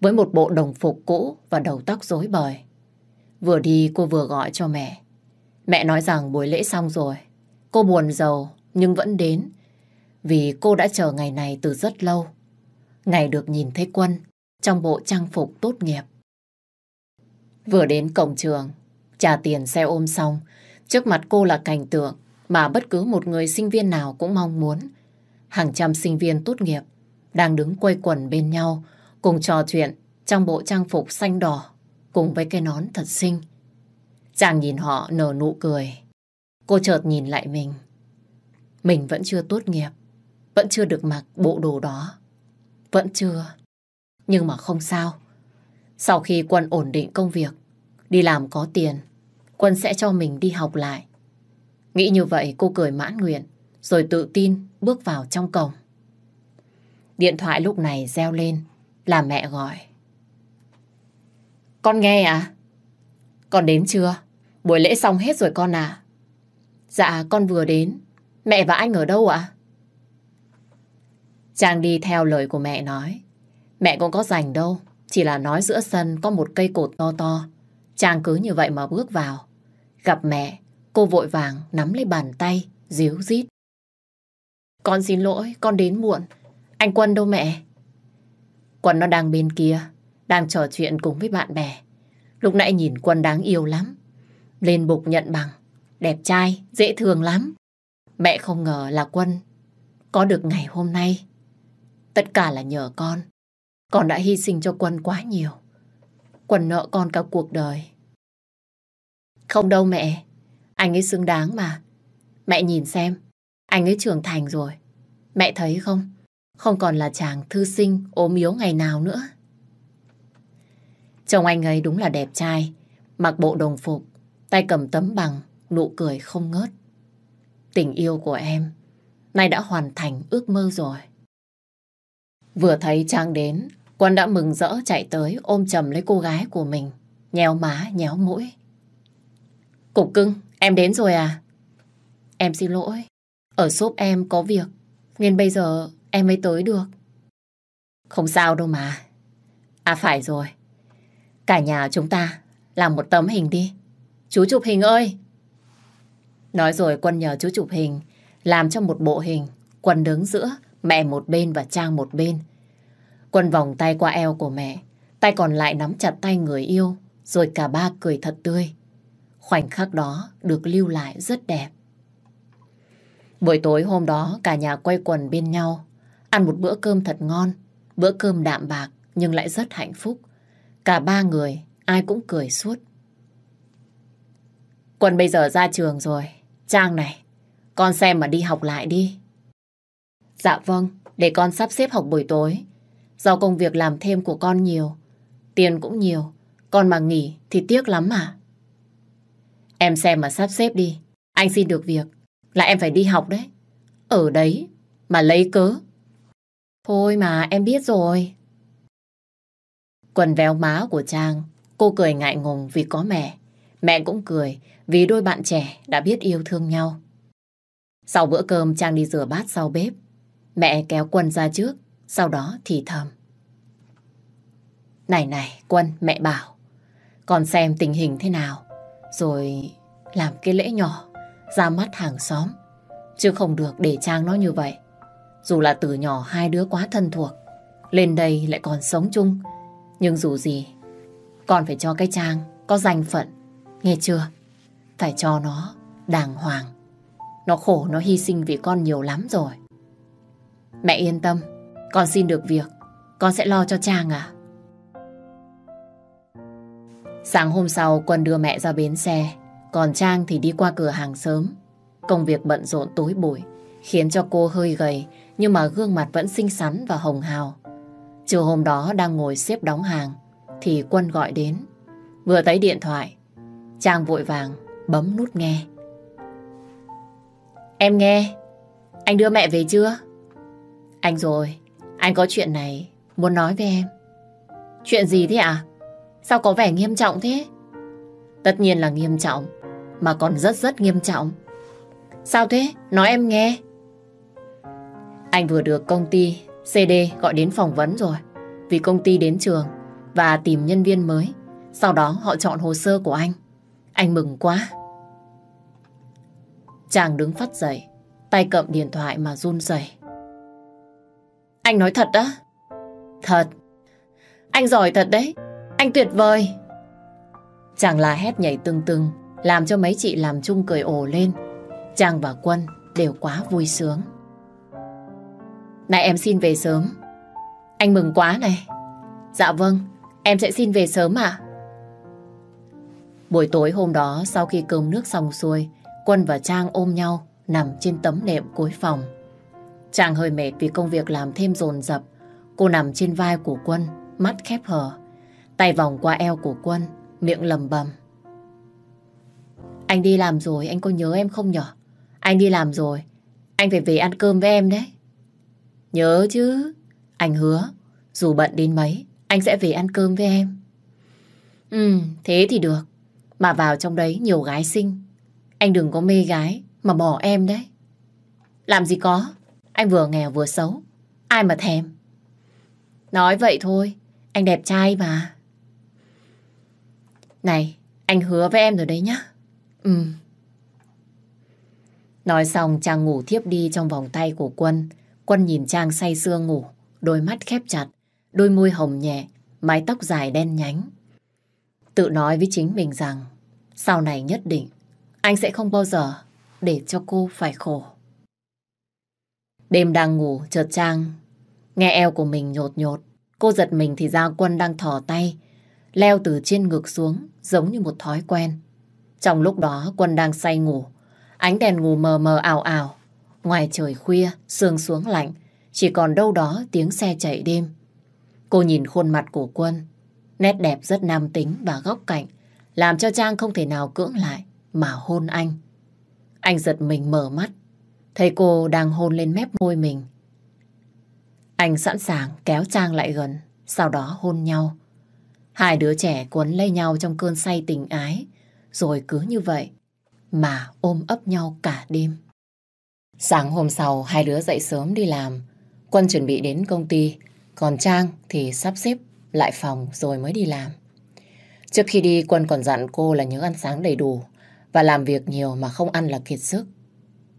với một bộ đồng phục cũ và đầu tóc rối bời. Vừa đi cô vừa gọi cho mẹ. Mẹ nói rằng buổi lễ xong rồi. Cô buồn giàu nhưng vẫn đến vì cô đã chờ ngày này từ rất lâu. Ngày được nhìn thấy Quân trong bộ trang phục tốt nghiệp. Vừa đến cổng trường, trả tiền xe ôm xong, trước mặt cô là cảnh tượng mà bất cứ một người sinh viên nào cũng mong muốn. Hàng trăm sinh viên tốt nghiệp đang đứng quây quần bên nhau, cùng trò chuyện trong bộ trang phục xanh đỏ cùng với cái nón thật xinh. Chàng nhìn họ nở nụ cười. Cô chợt nhìn lại mình. Mình vẫn chưa tốt nghiệp, vẫn chưa được mặc bộ đồ đó. Vẫn chưa. Nhưng mà không sao. Sau khi Quân ổn định công việc, đi làm có tiền, Quân sẽ cho mình đi học lại. Nghĩ như vậy cô cười mãn nguyện, rồi tự tin bước vào trong cổng. Điện thoại lúc này reo lên, là mẹ gọi. Con nghe à? Con đến chưa? Buổi lễ xong hết rồi con à? Dạ, con vừa đến. Mẹ và anh ở đâu ạ? Trang đi theo lời của mẹ nói. Mẹ cũng có rảnh đâu. Chỉ là nói giữa sân có một cây cột to to. Trang cứ như vậy mà bước vào. Gặp mẹ, cô vội vàng nắm lấy bàn tay, díu dít. Con xin lỗi, con đến muộn. Anh Quân đâu mẹ? Quân nó đang bên kia, đang trò chuyện cùng với bạn bè. Lúc nãy nhìn Quân đáng yêu lắm. Lên bục nhận bằng, đẹp trai, dễ thương lắm. Mẹ không ngờ là Quân có được ngày hôm nay. Tất cả là nhờ con. Con đã hy sinh cho Quân quá nhiều. Quân nợ con cả cuộc đời. Không đâu mẹ. Anh ấy xứng đáng mà. Mẹ nhìn xem. Anh ấy trưởng thành rồi. Mẹ thấy không? Không còn là chàng thư sinh ốm yếu ngày nào nữa. Chồng anh ấy đúng là đẹp trai. Mặc bộ đồng phục, tay cầm tấm bằng, nụ cười không ngớt. Tình yêu của em nay đã hoàn thành ước mơ rồi. Vừa thấy Trang đến, Quân đã mừng rỡ chạy tới ôm chầm lấy cô gái của mình, nhéo má, nhéo mũi. Cục cưng, Em đến rồi à? Em xin lỗi. Ở shop em có việc, nên bây giờ em mới tới được. Không sao đâu mà. À phải rồi. Cả nhà chúng ta làm một tấm hình đi. Chú chụp hình ơi! Nói rồi Quân nhờ chú chụp hình, làm cho một bộ hình. Quân đứng giữa, mẹ một bên và Trang một bên. Quân vòng tay qua eo của mẹ, tay còn lại nắm chặt tay người yêu, rồi cả ba cười thật tươi. Khoảnh khắc đó được lưu lại rất đẹp. Buổi tối hôm đó cả nhà quay quần bên nhau, ăn một bữa cơm thật ngon, bữa cơm đạm bạc nhưng lại rất hạnh phúc. Cả ba người, ai cũng cười suốt. Quân bây giờ ra trường rồi, Trang này, con xem mà đi học lại đi. Dạ vâng, để con sắp xếp học buổi tối. Do công việc làm thêm của con nhiều, tiền cũng nhiều, con mà nghỉ thì tiếc lắm mà. Em xem mà sắp xếp đi, anh xin được việc, là em phải đi học đấy. Ở đấy mà lấy cớ. Thôi mà em biết rồi. Quần véo má của Trang, cô cười ngại ngùng vì có mẹ. Mẹ cũng cười vì đôi bạn trẻ đã biết yêu thương nhau. Sau bữa cơm Trang đi rửa bát sau bếp. Mẹ kéo Quân ra trước, sau đó thì thầm. Này này, Quân, mẹ bảo. Con xem tình hình thế nào, rồi làm cái lễ nhỏ ra mắt hàng xóm. Chứ không được để Trang nó như vậy. Dù là từ nhỏ hai đứa quá thân thuộc, lên đây lại còn sống chung. Nhưng dù gì, con phải cho cái Trang có danh phận, nghe chưa? Phải cho nó đàng hoàng. Nó khổ, nó hy sinh vì con nhiều lắm rồi. Mẹ yên tâm, con xin được việc, con sẽ lo cho Trang à? Sáng hôm sau, Quân đưa mẹ ra bến xe, còn Trang thì đi qua cửa hàng sớm. Công việc bận rộn tối buổi, khiến cho cô hơi gầy, nhưng mà gương mặt vẫn xinh xắn và hồng hào. Chiều hôm đó đang ngồi xếp đóng hàng, thì Quân gọi đến. Vừa thấy điện thoại, Trang vội vàng bấm nút nghe. Em nghe, anh đưa mẹ về chưa? Anh rồi, anh có chuyện này muốn nói với em. Chuyện gì thế ạ? À? Sao có vẻ nghiêm trọng thế? Tất nhiên là nghiêm trọng, mà còn rất rất nghiêm trọng. Sao thế? Nói em nghe. Anh vừa được công ty CD gọi đến phỏng vấn rồi. Vì công ty đến trường và tìm nhân viên mới. Sau đó họ chọn hồ sơ của anh. Anh mừng quá. Chàng đứng phát dậy, tay cầm điện thoại mà run rẩy. Anh nói thật đó. Thật. Anh giỏi thật đấy. Anh tuyệt vời. Chàng là hét nhảy tưng tưng, làm cho mấy chị làm chung cười ồ lên. Chàng và Quân đều quá vui sướng. Này em xin về sớm. Anh mừng quá này. Dạ vâng, em sẽ xin về sớm ạ. Buổi tối hôm đó sau khi cơm nước xong xuôi, Quân và Trang ôm nhau nằm trên tấm nệm cuối phòng. Trang hơi mệt vì công việc làm thêm dồn dập. Cô nằm trên vai của Quân, mắt khép hờ. Tay vòng qua eo của Quân, miệng lầm bầm. Anh đi làm rồi, anh có nhớ em không nhở? Anh đi làm rồi, anh phải về ăn cơm với em đấy. Nhớ chứ, anh hứa, dù bận đến mấy, anh sẽ về ăn cơm với em. Ừ, thế thì được. Mà vào trong đấy nhiều gái xinh. Anh đừng có mê gái mà bỏ em đấy. Làm gì có, anh vừa nghèo vừa xấu. Ai mà thèm. Nói vậy thôi, anh đẹp trai mà. Này, anh hứa với em rồi đấy nhá. Ừ. Nói xong Trang ngủ thiếp đi trong vòng tay của Quân. Quân nhìn Trang say sưa ngủ, đôi mắt khép chặt, đôi môi hồng nhẹ, mái tóc dài đen nhánh. Tự nói với chính mình rằng sau này nhất định anh sẽ không bao giờ để cho cô phải khổ. Đêm đang ngủ, chợt Trang nghe eo của mình nhột nhột. Cô giật mình thì ra Quân đang thò tay, leo từ trên ngực xuống giống như một thói quen. Trong lúc đó Quân đang say ngủ, ánh đèn ngủ mờ mờ ảo ảo. Ngoài trời khuya, sương xuống lạnh, chỉ còn đâu đó tiếng xe chạy đêm. Cô nhìn khuôn mặt của Quân, nét đẹp rất nam tính và góc cạnh, làm cho Trang không thể nào cưỡng lại mà hôn anh. Anh giật mình mở mắt, thấy cô đang hôn lên mép môi mình. Anh sẵn sàng kéo Trang lại gần, sau đó hôn nhau. Hai đứa trẻ quấn lấy nhau trong cơn say tình ái, rồi cứ như vậy mà ôm ấp nhau cả đêm. Sáng hôm sau, hai đứa dậy sớm đi làm. Quân chuẩn bị đến công ty, còn Trang thì sắp xếp lại phòng rồi mới đi làm. Trước khi đi, Quân còn dặn cô là nhớ ăn sáng đầy đủ và làm việc nhiều mà không ăn là kiệt sức.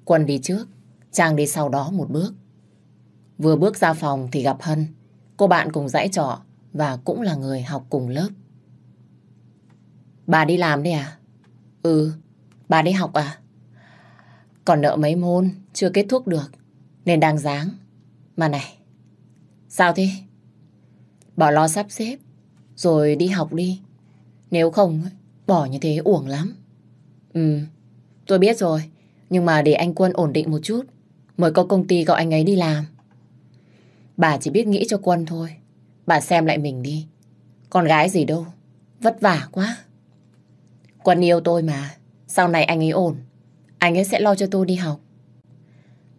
Quân đi trước, Trang đi sau đó một bước. Vừa bước ra phòng thì gặp Hân, cô bạn cùng dãy trọ và cũng là người học cùng lớp. Bà đi làm đi à? Ừ, bà đi học à? Còn nợ mấy môn, chưa kết thúc được, nên đang dáng. Mà này, sao thế? Bỏ lo sắp xếp, rồi đi học đi. Nếu không, bỏ như thế uổng lắm. Ừ, tôi biết rồi. Nhưng mà để anh Quân ổn định một chút, mới có công ty gọi anh ấy đi làm. Bà chỉ biết nghĩ cho Quân thôi. Bà xem lại mình đi. Con gái gì đâu, vất vả quá. Quân yêu tôi mà, sau này anh ấy ổn. Anh ấy sẽ lo cho tôi đi học.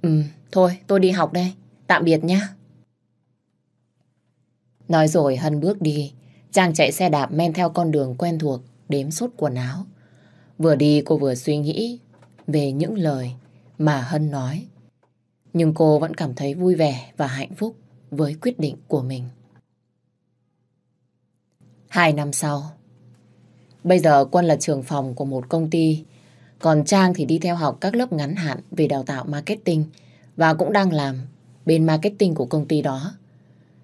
Ừ, thôi tôi đi học đây. Tạm biệt nhá. Nói rồi Hân bước đi. Trang chạy xe đạp men theo con đường quen thuộc, đếm suốt quần áo. Vừa đi cô vừa suy nghĩ về những lời mà Hân nói. Nhưng cô vẫn cảm thấy vui vẻ và hạnh phúc với quyết định của mình. Hai năm sau, bây giờ Quân là trưởng phòng của một công ty, còn Trang thì đi theo học các lớp ngắn hạn về đào tạo marketing và cũng đang làm bên marketing của công ty đó.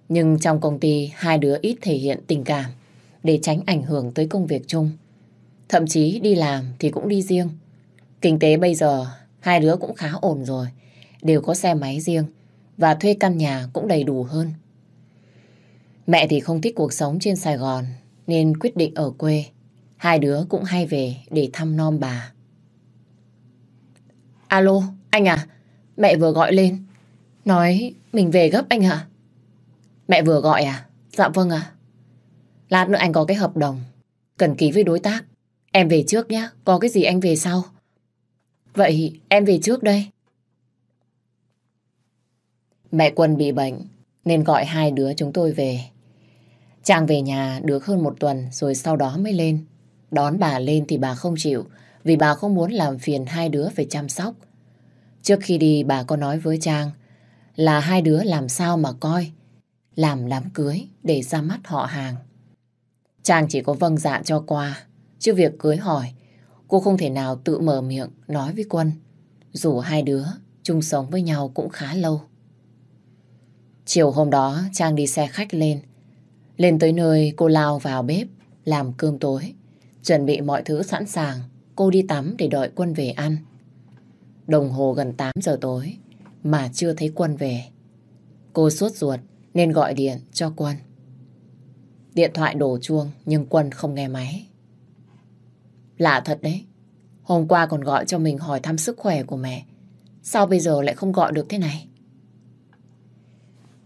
Nhưng trong công ty, hai đứa ít thể hiện tình cảm để tránh ảnh hưởng tới công việc chung. Thậm chí đi làm thì cũng đi riêng. Kinh tế bây giờ, hai đứa cũng khá ổn rồi. Đều có xe máy riêng và thuê căn nhà cũng đầy đủ hơn. Mẹ thì không thích cuộc sống trên Sài Gòn nên quyết định ở quê. Hai đứa cũng hay về để thăm non bà. Alo, anh à, mẹ vừa gọi lên. Nói mình về gấp anh ạ. Mẹ vừa gọi à? Dạ vâng ạ. Lát nữa anh có cái hợp đồng cần ký với đối tác. Em về trước nhé, có cái gì anh về sau. Vậy em về trước đây. Mẹ Quân bị bệnh nên gọi hai đứa chúng tôi về. Trang về nhà được hơn một tuần rồi sau đó mới lên. Đón bà lên thì bà không chịu vì bà không muốn làm phiền hai đứa phải chăm sóc. Trước khi đi bà có nói với Trang là hai đứa làm sao mà coi làm đám cưới để ra mắt họ hàng. Trang chỉ có vâng dạ cho qua, chứ việc cưới hỏi, cô không thể nào tự mở miệng nói với Quân, dù hai đứa chung sống với nhau cũng khá lâu. Chiều hôm đó Trang đi xe khách lên, lên tới nơi cô lao vào bếp làm cơm tối, chuẩn bị mọi thứ sẵn sàng, cô đi tắm để đợi Quân về ăn. Đồng hồ gần 8 giờ tối mà chưa thấy Quân về. Cô sốt ruột nên gọi điện cho Quân. Điện thoại đổ chuông nhưng Quân không nghe máy. Lạ thật đấy. Hôm qua còn gọi cho mình hỏi thăm sức khỏe của mẹ. Sao bây giờ lại không gọi được thế này?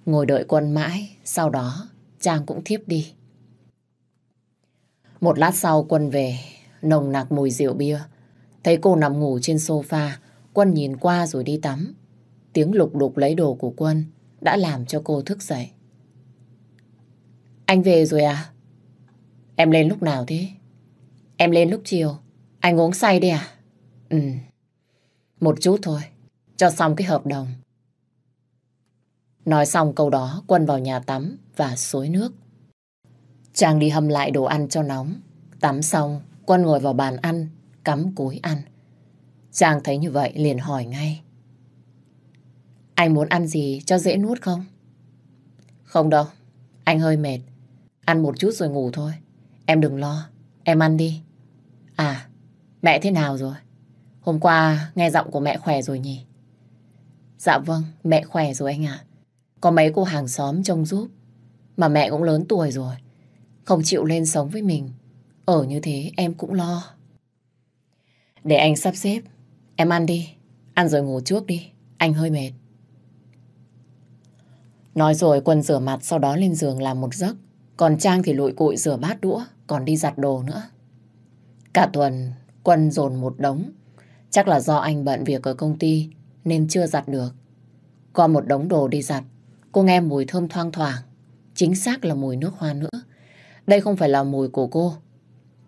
Ngồi đợi Quân mãi, sau đó Trang cũng thiếp đi. Một lát sau Quân về, nồng nặc mùi rượu bia. Thấy cô nằm ngủ trên sofa, Quân nhìn qua rồi đi tắm. Tiếng lục đục lấy đồ của Quân đã làm cho cô thức dậy. Anh về rồi à? Em lên lúc nào thế? Em lên lúc chiều. Anh uống say đi à? Ừ. Một chút thôi. Cho xong cái hợp đồng. Nói xong câu đó, Quân vào nhà tắm và xối nước. Trang đi hâm lại đồ ăn cho nóng. Tắm xong, Quân ngồi vào bàn ăn, cắm cúi ăn. Trang thấy như vậy liền hỏi ngay. Anh muốn ăn gì cho dễ nuốt không? Không đâu, anh hơi mệt. Ăn một chút rồi ngủ thôi. Em đừng lo, em ăn đi. À, mẹ thế nào rồi? Hôm qua nghe giọng của mẹ khỏe rồi nhỉ? Dạ vâng, mẹ khỏe rồi anh ạ. Có mấy cô hàng xóm trông giúp. Mà mẹ cũng lớn tuổi rồi. Không chịu lên sống với mình. Ở như thế em cũng lo. Để anh sắp xếp. Em ăn đi. Ăn rồi ngủ trước đi. Anh hơi mệt. Nói rồi Quân rửa mặt sau đó lên giường làm một giấc. Còn Trang thì lụi cụi rửa bát đũa, còn đi giặt đồ nữa. Cả tuần Quân dồn một đống. Chắc là do anh bận việc ở công ty nên chưa giặt được. Có một đống đồ đi giặt, cô nghe mùi thơm thoang thoảng. Chính xác là mùi nước hoa nữa. Đây không phải là mùi của cô.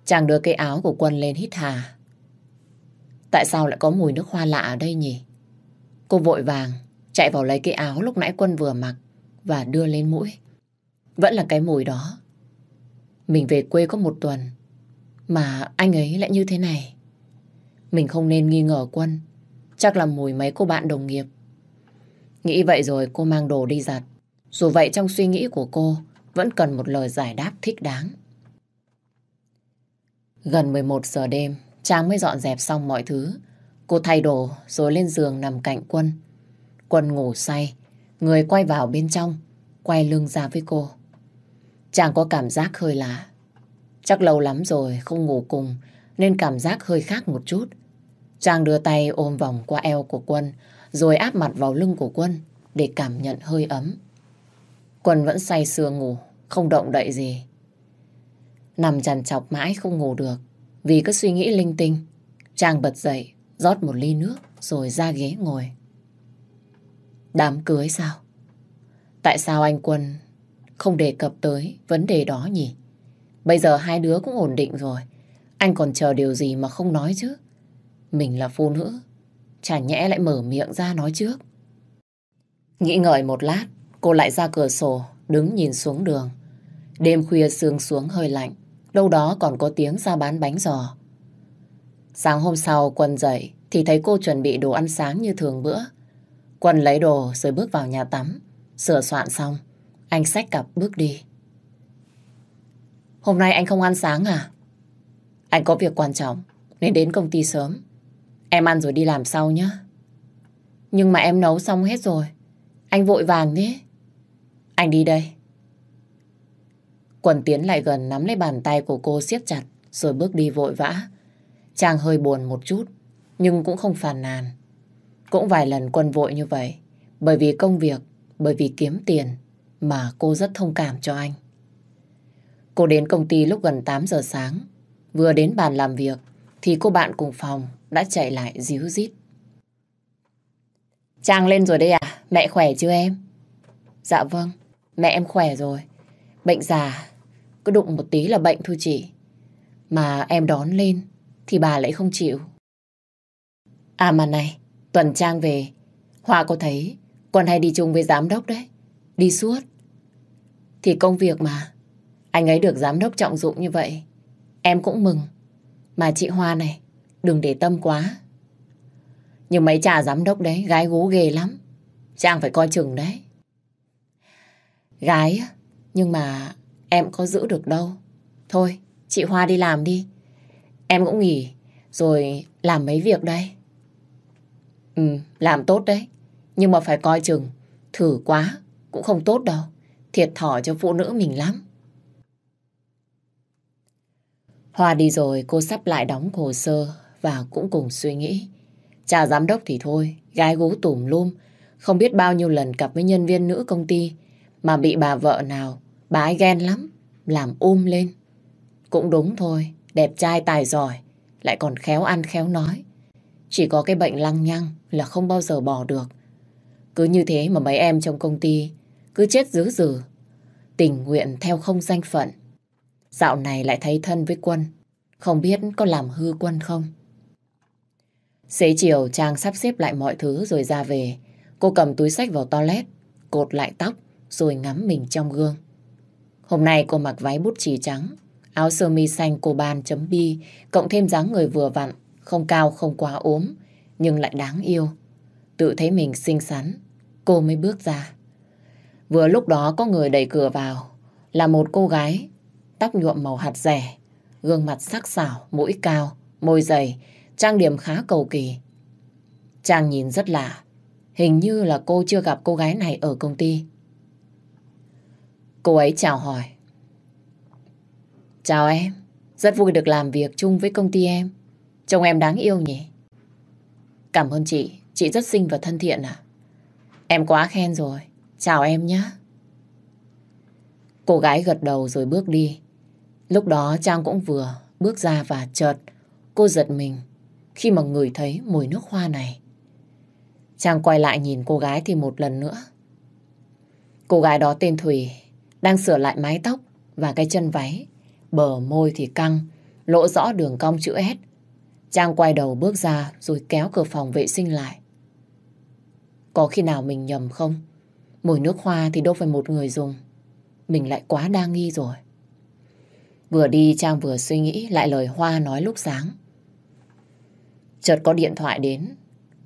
Chàng đưa cây áo của Quân lên hít hà. Tại sao lại có mùi nước hoa lạ ở đây nhỉ? Cô vội vàng chạy vào lấy cái áo lúc nãy Quân vừa mặc và đưa lên mũi. Vẫn là cái mùi đó. Mình về quê có một tuần, mà anh ấy lại như thế này. Mình không nên nghi ngờ Quân. Chắc là mùi mấy cô bạn đồng nghiệp. Nghĩ vậy rồi cô mang đồ đi giặt. Dù vậy trong suy nghĩ của cô vẫn cần một lời giải đáp thích đáng. Gần 11 giờ đêm, Trang mới dọn dẹp xong mọi thứ. Cô thay đồ rồi lên giường nằm cạnh Quân. Quân ngủ say, người quay vào bên trong, quay lưng ra với cô. Trang có cảm giác hơi lạ. Chắc lâu lắm rồi không ngủ cùng nên cảm giác hơi khác một chút. Trang đưa tay ôm vòng qua eo của Quân rồi áp mặt vào lưng của Quân để cảm nhận hơi ấm. Quân vẫn say sưa ngủ, không động đậy gì. Nằm chằn chọc mãi không ngủ được vì cứ suy nghĩ linh tinh. Trang bật dậy, rót một ly nước rồi ra ghế ngồi. Đám cưới sao? Tại sao anh Quân không đề cập tới vấn đề đó nhỉ? Bây giờ hai đứa cũng ổn định rồi. Anh còn chờ điều gì mà không nói chứ? Mình là phụ nữ, chả nhẽ lại mở miệng ra nói trước. Nghĩ ngợi một lát, cô lại ra cửa sổ, đứng nhìn xuống đường. Đêm khuya sương xuống hơi lạnh, đâu đó còn có tiếng ra bán bánh giò. Sáng hôm sau Quân dậy thì thấy cô chuẩn bị đồ ăn sáng như thường bữa. Quân lấy đồ rồi bước vào nhà tắm, sửa soạn xong, anh xách cặp bước đi. Hôm nay anh không ăn sáng à? Anh có việc quan trọng nên đến công ty sớm. Em ăn rồi đi làm sau nhé. Nhưng mà em nấu xong hết rồi. Anh vội vàng thế. Anh đi đây. Quần tiến lại gần nắm lấy bàn tay của cô siết chặt rồi bước đi vội vã. Chàng hơi buồn một chút nhưng cũng không phàn nàn. Cũng vài lần quân vội như vậy bởi vì công việc, bởi vì kiếm tiền mà cô rất thông cảm cho anh. Cô đến công ty lúc gần 8 giờ sáng. Vừa đến bàn làm việc thì cô bạn cùng phòng đã chạy lại díu dít. Trang lên rồi đây à? Mẹ khỏe chưa em? Dạ vâng, mẹ em khỏe rồi. Bệnh già, cứ đụng một tí là bệnh thôi chị. Mà em đón lên thì bà lại không chịu. À mà này, tuần Trang về, Hoa có thấy con hay đi chung với giám đốc đấy. Đi suốt. Thì công việc mà, anh ấy được giám đốc trọng dụng như vậy. Em cũng mừng. Mà chị Hoa này, đừng để tâm quá. Nhưng mấy trà giám đốc đấy, gái gú ghê lắm. Trang phải coi chừng đấy. Gái nhưng mà em có giữ được đâu. Thôi, chị Hoa đi làm đi. Em cũng nghỉ, rồi làm mấy việc đây. Ừ, làm tốt đấy. Nhưng mà phải coi chừng, thử quá cũng không tốt đâu. Thiệt thòi cho phụ nữ mình lắm. Hoa đi rồi cô sắp lại đóng hồ sơ và cũng cùng suy nghĩ. Chả giám đốc thì thôi, gái gú tùm lum, không biết bao nhiêu lần cặp với nhân viên nữ công ty mà bị bà vợ nào, bà ấy ghen lắm, làm um lên. Cũng đúng thôi, đẹp trai tài giỏi, lại còn khéo ăn khéo nói. Chỉ có cái bệnh lăng nhăng là không bao giờ bỏ được. Cứ như thế mà mấy em trong công ty cứ chết dữ dừ. tình nguyện theo không danh phận. Dạo này lại thấy thân với Quân, không biết có làm hư Quân không? Xế chiều Trang sắp xếp lại mọi thứ rồi ra về. Cô cầm túi sách vào toilet, cột lại tóc rồi ngắm mình trong gương. Hôm nay cô mặc váy bút chì trắng, áo sơ mi xanh cô ban chấm bi, cộng thêm dáng người vừa vặn, không cao không quá ốm, nhưng lại đáng yêu. Tự thấy mình xinh xắn, cô mới bước ra. Vừa lúc đó có người đẩy cửa vào, là một cô gái, tóc nhuộm màu hạt rẻ, gương mặt sắc sảo, mũi cao, môi dày, trang điểm khá cầu kỳ. Trang nhìn rất lạ, hình như là cô chưa gặp cô gái này ở công ty. Cô ấy chào hỏi. Chào em, rất vui được làm việc chung với công ty em. Trông em đáng yêu nhỉ? Cảm ơn chị, chị rất xinh và thân thiện à? Em quá khen rồi, chào em nhé. Cô gái gật đầu rồi bước đi. Lúc đó Trang cũng vừa bước ra và chợt cô giật mình khi mà ngửi thấy mùi nước hoa này. Trang quay lại nhìn cô gái thì một lần nữa. Cô gái đó tên thủy đang sửa lại mái tóc và cái chân váy. Bờ môi thì căng, lộ rõ đường cong chữ S. Trang quay đầu bước ra rồi kéo cửa phòng vệ sinh lại. Có khi nào mình nhầm không? Mùi nước hoa thì đâu phải một người dùng. Mình lại quá đa nghi rồi. Vừa đi Trang vừa suy nghĩ lại lời Hoa nói lúc sáng. Chợt có điện thoại đến.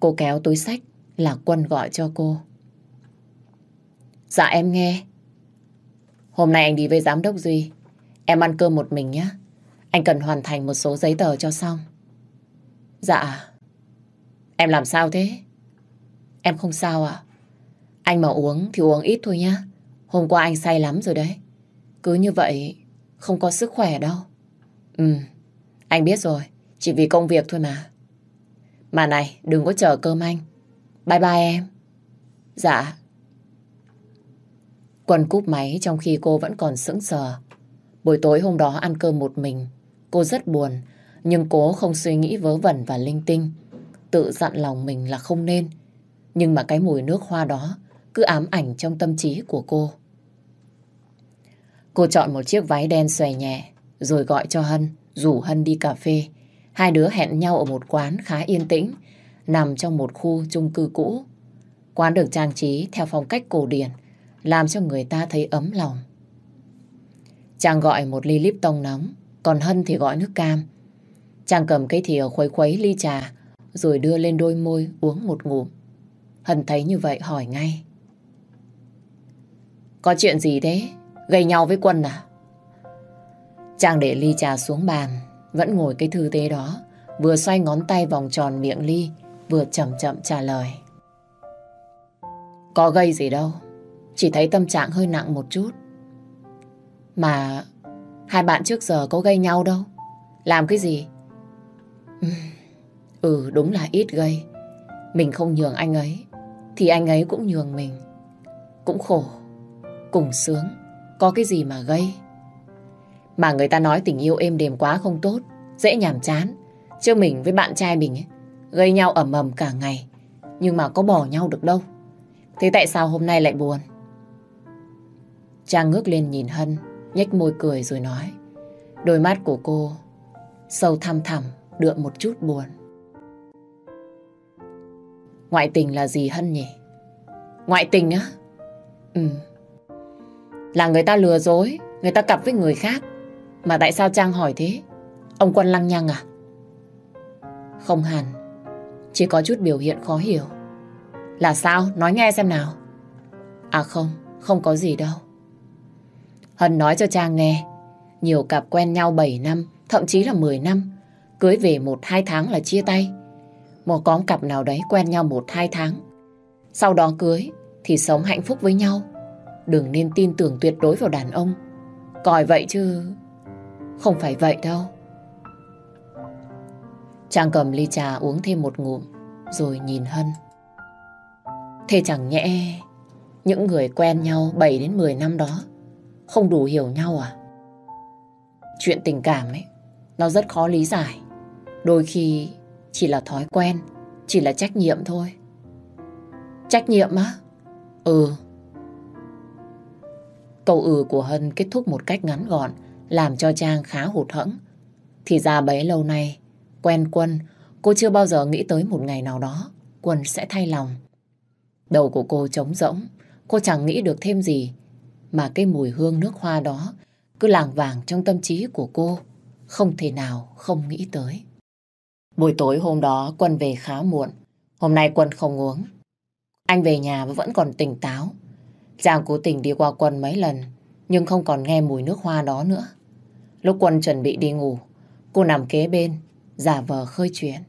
Cô kéo túi sách là Quân gọi cho cô. Dạ em nghe. Hôm nay anh đi với giám đốc Duy. Em ăn cơm một mình nhé. Anh cần hoàn thành một số giấy tờ cho xong. Dạ. Em làm sao thế? Em không sao ạ. Anh mà uống thì uống ít thôi nhá. Hôm qua anh say lắm rồi đấy. Cứ như vậy không có sức khỏe đâu. Ừ, anh biết rồi. Chỉ vì công việc thôi mà. Mà này, đừng có chờ cơm anh. Bye bye em. Dạ. Quân cúp máy trong khi cô vẫn còn sững sờ. Buổi tối hôm đó ăn cơm một mình. Cô rất buồn, nhưng cố không suy nghĩ vớ vẩn và linh tinh. Tự dặn lòng mình là không nên. Nhưng mà cái mùi nước hoa đó cứ ám ảnh trong tâm trí của cô. Cô chọn một chiếc váy đen xòe nhẹ, rồi gọi cho Hân, rủ Hân đi cà phê. Hai đứa hẹn nhau ở một quán khá yên tĩnh, nằm trong một khu chung cư cũ. Quán được trang trí theo phong cách cổ điển, làm cho người ta thấy ấm lòng. Chàng gọi một ly Lipton nóng, còn Hân thì gọi nước cam. Chàng cầm cây thìa khuấy khuấy ly trà, rồi đưa lên đôi môi uống một ngụm. Hân thấy như vậy hỏi ngay. Có chuyện gì thế? Gây nhau với Quân à? Chàng để ly trà xuống bàn, vẫn ngồi cái thư tế đó, vừa xoay ngón tay vòng tròn miệng ly, vừa chậm chậm trả lời. Có gây gì đâu, chỉ thấy tâm trạng hơi nặng một chút. Mà hai bạn trước giờ có gây nhau đâu, làm cái gì? Ừ, đúng là ít gây. Mình không nhường anh ấy, thì anh ấy cũng nhường mình. Cũng khổ, cùng sướng, có cái gì mà gây. Mà người ta nói tình yêu êm đềm quá không tốt, dễ nhàm chán. Chứ mình với bạn trai mình ấy, gây nhau ẩm ầm cả ngày, nhưng mà có bỏ nhau được đâu. Thế tại sao hôm nay lại buồn? Trang ngước lên nhìn Hân, nhếch môi cười rồi nói. Đôi mắt của cô sâu thăm thẳm, đượm một chút buồn. Ngoại tình là gì Hân nhỉ? Ngoại tình á? Ừ. Là người ta lừa dối, người ta cặp với người khác. Mà tại sao Trang hỏi thế? Ông Quân lăng nhăng à? Không hẳn. Chỉ có chút biểu hiện khó hiểu. Là sao? Nói nghe xem nào. À không, không có gì đâu. Hân nói cho Trang nghe. Nhiều cặp quen nhau 7 năm, thậm chí là 10 năm. Cưới về 1-2 tháng là chia tay. Một con cặp nào đấy quen nhau 1-2 tháng. Sau đó cưới thì sống hạnh phúc với nhau. Đừng nên tin tưởng tuyệt đối vào đàn ông. Coi vậy chứ... Không phải vậy đâu. Trang cầm ly trà uống thêm một ngụm, rồi nhìn Hân. Thế chẳng nhẽ những người quen nhau 7 đến 10 năm đó không đủ hiểu nhau à? Chuyện tình cảm ấy, nó rất khó lý giải. Đôi khi chỉ là thói quen, chỉ là trách nhiệm thôi. Trách nhiệm á? Ừ. Câu ừ của Hân kết thúc một cách ngắn gọn, làm cho Trang khá hụt hẫng. Thì ra bấy lâu nay, quen Quân, cô chưa bao giờ nghĩ tới một ngày nào đó Quân sẽ thay lòng. Đầu của cô trống rỗng, cô chẳng nghĩ được thêm gì, mà cái mùi hương nước hoa đó cứ làng vàng trong tâm trí của cô, không thể nào không nghĩ tới. Buổi tối hôm đó Quân về khá muộn, hôm nay Quân không uống. Anh về nhà vẫn còn tỉnh táo. Giang cố tình đi qua Quân mấy lần, nhưng không còn nghe mùi nước hoa đó nữa. Lúc Quân chuẩn bị đi ngủ, cô nằm kế bên, giả vờ khơi chuyện.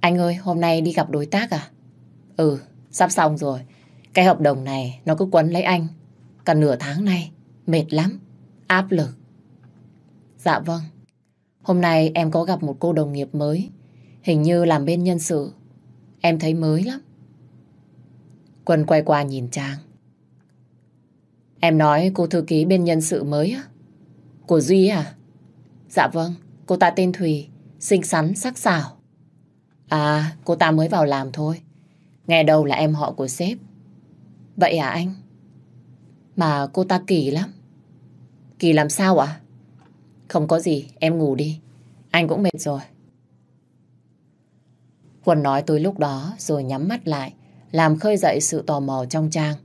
Anh ơi, hôm nay đi gặp đối tác à? Ừ, sắp xong rồi. Cái hợp đồng này nó cứ quấn lấy anh. Cả nửa tháng nay, mệt lắm, áp lực. Dạ vâng. Hôm nay em có gặp một cô đồng nghiệp mới. Hình như làm bên nhân sự. Em thấy mới lắm. Quân quay qua nhìn Trang. Em nói cô thư ký bên nhân sự mới á? Của Duy à? Dạ vâng, cô ta tên Thùy, xinh xắn, sắc sảo. À, cô ta mới vào làm thôi. Nghe đâu là em họ của sếp. Vậy à anh? Mà cô ta kỳ lắm. Kỳ làm sao ạ? Không có gì, em ngủ đi. anh cũng mệt rồi. Quân nói tôi lúc đó rồi nhắm mắt lại, làm khơi dậy sự tò mò trong Trang.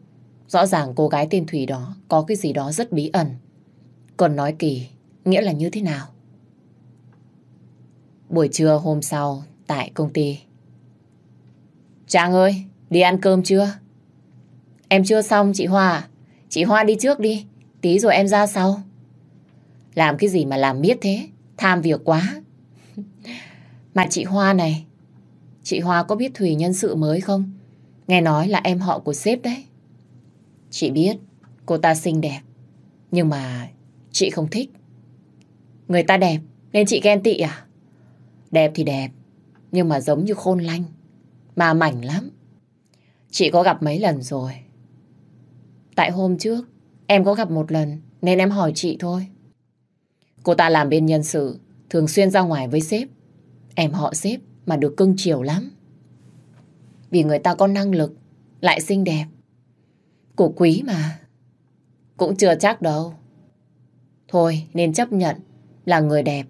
Rõ ràng cô gái tên Thủy đó có cái gì đó rất bí ẩn. Còn nói kỳ, nghĩa là như thế nào? Buổi trưa hôm sau, tại công ty. Trang ơi, đi ăn cơm chưa? Em chưa xong chị Hoa Chị Hoa đi trước đi, tí rồi em ra sau. Làm cái gì mà làm biết thế? Tham việc quá. Mà chị Hoa này, chị Hoa có biết Thùy nhân sự mới không? Nghe nói là em họ của sếp đấy. Chị biết, cô ta xinh đẹp. Nhưng mà chị không thích. Người ta đẹp, nên chị ghen tị à? Đẹp thì đẹp, nhưng mà giống như khôn lanh. Mà mảnh lắm. Chị có gặp mấy lần rồi. Tại hôm trước, em có gặp một lần, nên em hỏi chị thôi. Cô ta làm bên nhân sự, thường xuyên ra ngoài với sếp. Em họ sếp mà được cưng chiều lắm. Vì người ta có năng lực, lại xinh đẹp. Cổ quý mà. Cũng chưa chắc đâu. Thôi nên chấp nhận là người đẹp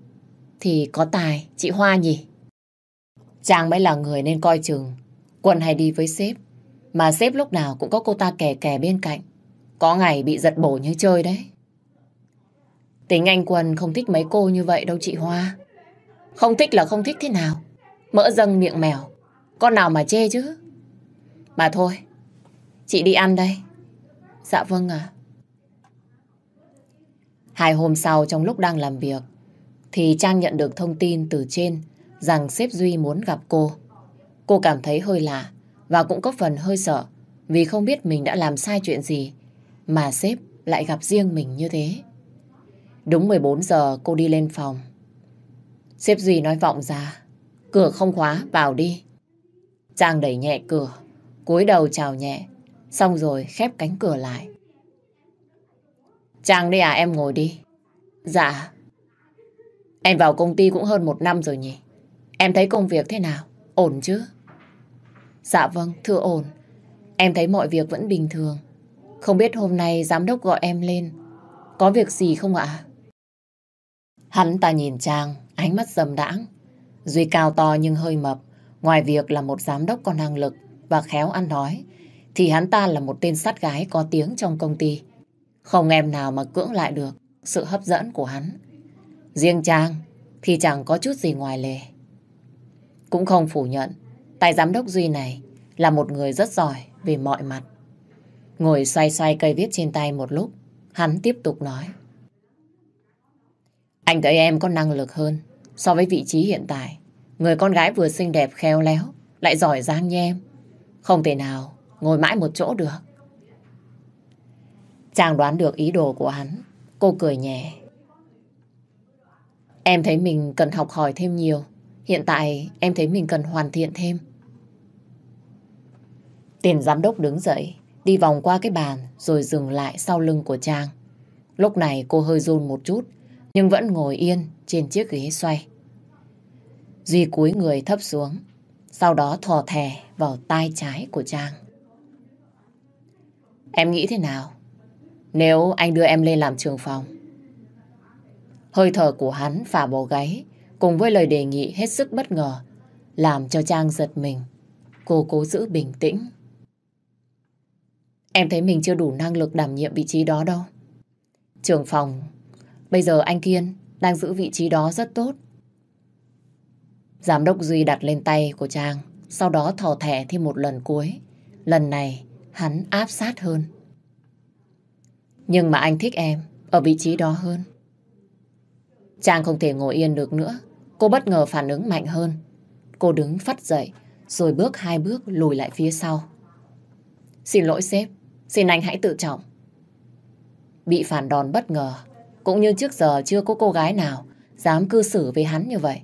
thì có tài, chị Hoa nhỉ? Trang mới là người nên coi chừng. quần hay đi với sếp. Mà sếp lúc nào cũng có cô ta kè kè bên cạnh. Có ngày bị giật bổ như chơi đấy. Tính anh Quân không thích mấy cô như vậy đâu chị Hoa. Không thích là không thích thế nào. Mỡ dâng miệng mèo. Con nào mà chê chứ. Mà thôi, chị đi ăn đây. Dạ vâng ạ. Hai hôm sau trong lúc đang làm việc, thì Trang nhận được thông tin từ trên rằng sếp Duy muốn gặp cô. Cô cảm thấy hơi lạ và cũng có phần hơi sợ vì không biết mình đã làm sai chuyện gì mà sếp lại gặp riêng mình như thế. Đúng 14 giờ cô đi lên phòng. Sếp Duy nói vọng ra. Cửa không khóa, vào đi. Trang đẩy nhẹ cửa, cúi đầu chào nhẹ, xong rồi khép cánh cửa lại. Trang đi à, em ngồi đi. Dạ. Em vào công ty cũng hơn một năm rồi nhỉ? Em thấy công việc thế nào? Ổn chứ? Dạ vâng, thưa ổn. Em thấy mọi việc vẫn bình thường. Không biết hôm nay giám đốc gọi em lên. Có việc gì không ạ? Hắn ta nhìn Trang, ánh mắt dầm đãng. Duy cao to nhưng hơi mập. Ngoài việc là một giám đốc có năng lực và khéo ăn nói, thì hắn ta là một tên sát gái có tiếng trong công ty. Không em nào mà cưỡng lại được sự hấp dẫn của hắn. Riêng Trang thì chẳng có chút gì ngoài lề. Cũng không phủ nhận, tài giám đốc Duy này là một người rất giỏi về mọi mặt. Ngồi xoay xoay cây viết trên tay một lúc, hắn tiếp tục nói. Anh thấy em có năng lực hơn so với vị trí hiện tại. Người con gái vừa xinh đẹp khéo léo, lại giỏi giang như em. Không thể nào ngồi mãi một chỗ được. Chàng đoán được ý đồ của hắn. Cô cười nhẹ. Em thấy mình cần học hỏi thêm nhiều. Hiện tại em thấy mình cần hoàn thiện thêm. Tiền giám đốc đứng dậy, đi vòng qua cái bàn rồi dừng lại sau lưng của Trang. Lúc này cô hơi run một chút, nhưng vẫn ngồi yên trên chiếc ghế xoay. Duy cúi người thấp xuống, sau đó thò thè vào tai trái của Trang. Em nghĩ thế nào? Nếu anh đưa em lên làm trường phòng. Hơi thở của hắn phả bầu gáy, cùng với lời đề nghị hết sức bất ngờ, làm cho Trang giật mình. Cô cố giữ bình tĩnh. Em thấy mình chưa đủ năng lực đảm nhiệm vị trí đó đâu. Trường phòng, bây giờ anh Kiên đang giữ vị trí đó rất tốt. Giám đốc Duy đặt lên tay của Trang, sau đó thò thẻ thêm một lần cuối. Lần này, hắn áp sát hơn. Nhưng mà anh thích em ở vị trí đó hơn. Trang không thể ngồi yên được nữa. Cô bất ngờ phản ứng mạnh hơn. Cô đứng phát dậy, rồi bước hai bước lùi lại phía sau. Xin lỗi sếp, xin anh hãy tự trọng. Bị phản đòn bất ngờ, cũng như trước giờ chưa có cô gái nào dám cư xử với hắn như vậy.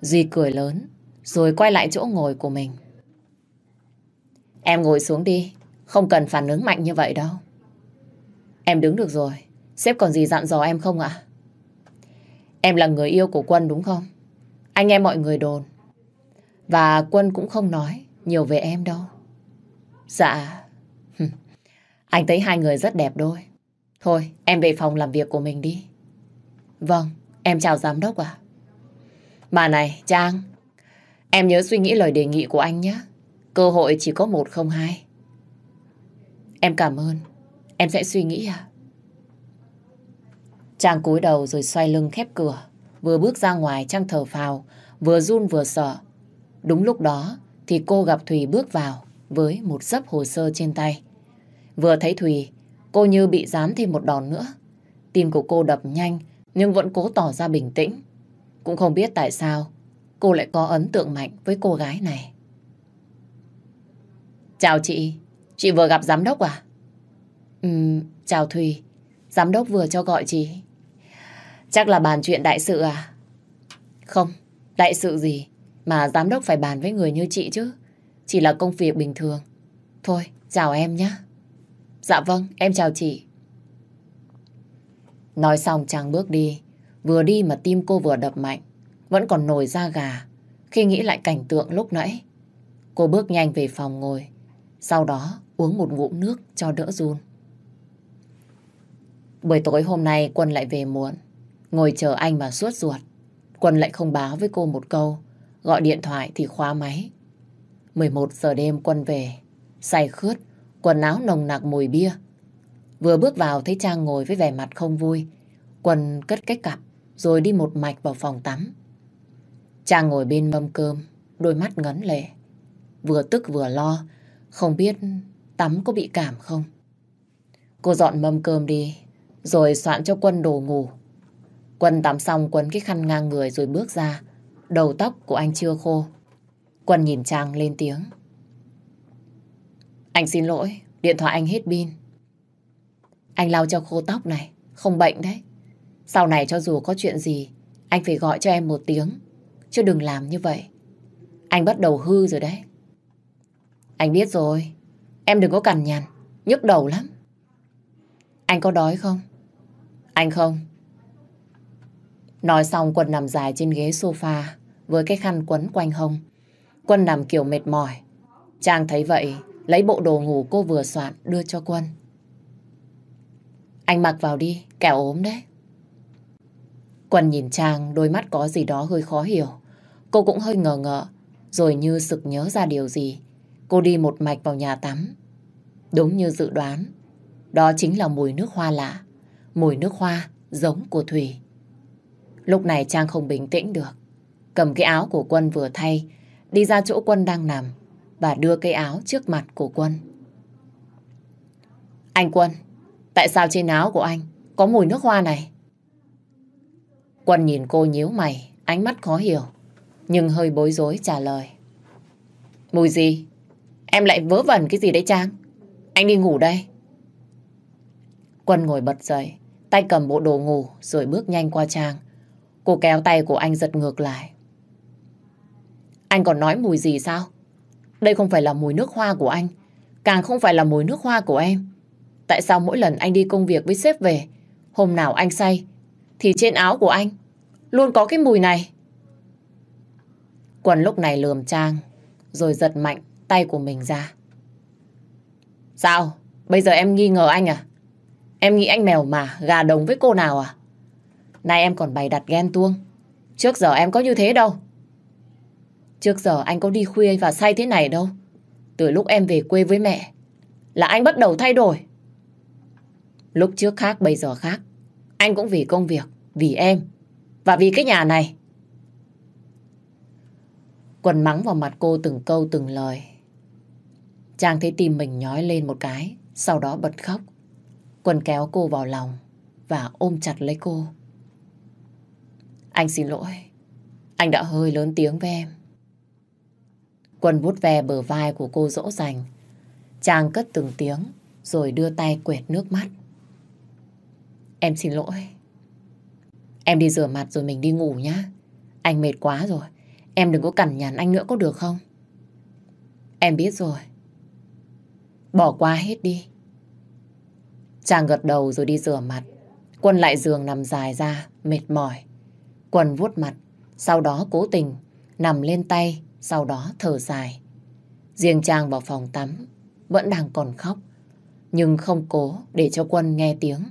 Duy cười lớn, rồi quay lại chỗ ngồi của mình. Em ngồi xuống đi, không cần phản ứng mạnh như vậy đâu. Em đứng được rồi, sếp còn gì dặn dò em không ạ? Em là người yêu của Quân đúng không? Anh em mọi người đồn. Và Quân cũng không nói nhiều về em đâu. Dạ. Anh thấy hai người rất đẹp đôi. Thôi, em về phòng làm việc của mình đi. Vâng, em chào giám đốc ạ. Mà này, Trang, em nhớ suy nghĩ lời đề nghị của anh nhé. Cơ hội chỉ có một không hai. Em cảm ơn. Em sẽ suy nghĩ à? Trang cúi đầu rồi xoay lưng khép cửa. Vừa bước ra ngoài Trang thở phào, vừa run vừa sợ. Đúng lúc đó thì cô gặp Thùy bước vào với một dấp hồ sơ trên tay. Vừa thấy Thùy, cô như bị dán thêm một đòn nữa. Tim của cô đập nhanh nhưng vẫn cố tỏ ra bình tĩnh. Cũng không biết tại sao cô lại có ấn tượng mạnh với cô gái này. Chào chị, chị vừa gặp giám đốc à? Ừm, chào Thùy, giám đốc vừa cho gọi chị. Chắc là bàn chuyện đại sự à? Không, đại sự gì mà giám đốc phải bàn với người như chị chứ. Chỉ là công việc bình thường. Thôi, chào em nhé. Dạ vâng, em chào chị. Nói xong chàng bước đi. Vừa đi mà tim cô vừa đập mạnh. Vẫn còn nổi da gà khi nghĩ lại cảnh tượng lúc nãy. Cô bước nhanh về phòng ngồi. Sau đó uống một ngụm nước cho đỡ run. Buổi tối hôm nay Quân lại về muộn. Ngồi chờ anh mà suốt ruột. Quân lại không báo với cô một câu. Gọi điện thoại thì khóa máy. 11 giờ đêm Quân về. Say khướt, quần áo nồng nặc mùi bia. Vừa bước vào thấy Trang ngồi với vẻ mặt không vui. quần cất cái cặp rồi đi một mạch vào phòng tắm. Trang ngồi bên mâm cơm, đôi mắt ngấn lệ. Vừa tức vừa lo, không biết tắm có bị cảm không. Cô dọn mâm cơm đi, rồi soạn cho Quân đồ ngủ. Quân tắm xong quấn cái khăn ngang người rồi bước ra. Đầu tóc của anh chưa khô. Quân nhìn Trang lên tiếng. Anh xin lỗi, điện thoại anh hết pin. Anh lau cho khô tóc này, không bệnh đấy. Sau này cho dù có chuyện gì, anh phải gọi cho em một tiếng, chứ đừng làm như vậy. Anh bắt đầu hư rồi đấy. Anh biết rồi, em đừng có cằn nhằn, nhức đầu lắm. Anh có đói không? Anh không. Nói xong Quân nằm dài trên ghế sofa với cái khăn quấn quanh hông. Quân nằm kiểu mệt mỏi. Trang thấy vậy, lấy bộ đồ ngủ cô vừa soạn đưa cho Quân. Anh mặc vào đi, kẻo ốm đấy. Quân nhìn Trang, đôi mắt có gì đó hơi khó hiểu. Cô cũng hơi ngờ ngợ, rồi như sực nhớ ra điều gì. Cô đi một mạch vào nhà tắm. Đúng như dự đoán, đó chính là mùi nước hoa lạ. Mùi nước hoa giống của Thủy. Lúc này Trang không bình tĩnh được. Cầm cái áo của Quân vừa thay, đi ra chỗ Quân đang nằm và đưa cây áo trước mặt của Quân. Anh Quân, tại sao trên áo của anh có mùi nước hoa này? Quân nhìn cô nhíu mày, ánh mắt khó hiểu, nhưng hơi bối rối trả lời. Mùi gì? Em lại vớ vẩn cái gì đấy Trang? Anh đi ngủ đây. Quân ngồi bật dậy, tay cầm bộ đồ ngủ rồi bước nhanh qua Trang. Cô kéo tay của anh giật ngược lại. Anh còn nói mùi gì sao? Đây không phải là mùi nước hoa của anh, càng không phải là mùi nước hoa của em. Tại sao mỗi lần anh đi công việc với sếp về, hôm nào anh say, thì trên áo của anh luôn có cái mùi này? Quần lúc này lườm Trang, rồi giật mạnh tay của mình ra. Sao? Bây giờ em nghi ngờ anh à? Em nghĩ anh mèo mà, gà đồng với cô nào à? Nay em còn bày đặt ghen tuông. Trước giờ em có như thế đâu. Trước giờ anh có đi khuya và say thế này đâu. Từ lúc em về quê với mẹ là anh bắt đầu thay đổi. Lúc trước khác bây giờ khác. Anh cũng vì công việc, vì em và vì cái nhà này. Quần mắng vào mặt cô từng câu từng lời. Trang thấy tim mình nhói lên một cái, sau đó bật khóc. Quần kéo cô vào lòng và ôm chặt lấy cô. Anh xin lỗi. Anh đã hơi lớn tiếng với em. Quân vuốt ve bờ vai của cô dỗ dành. Chàng cất từng tiếng rồi đưa tay quẹt nước mắt. Em xin lỗi. Em đi rửa mặt rồi mình đi ngủ nhá. Anh mệt quá rồi. Em đừng có cằn nhằn anh nữa có được không? Em biết rồi. Bỏ qua hết đi. Chàng gật đầu rồi đi rửa mặt. Quân lại giường nằm dài ra, mệt mỏi. Quân vuốt mặt, sau đó cố tình nằm lên tay, sau đó thở dài. Riêng Trang vào phòng tắm, vẫn đang còn khóc. Nhưng không cố để cho Quân nghe tiếng.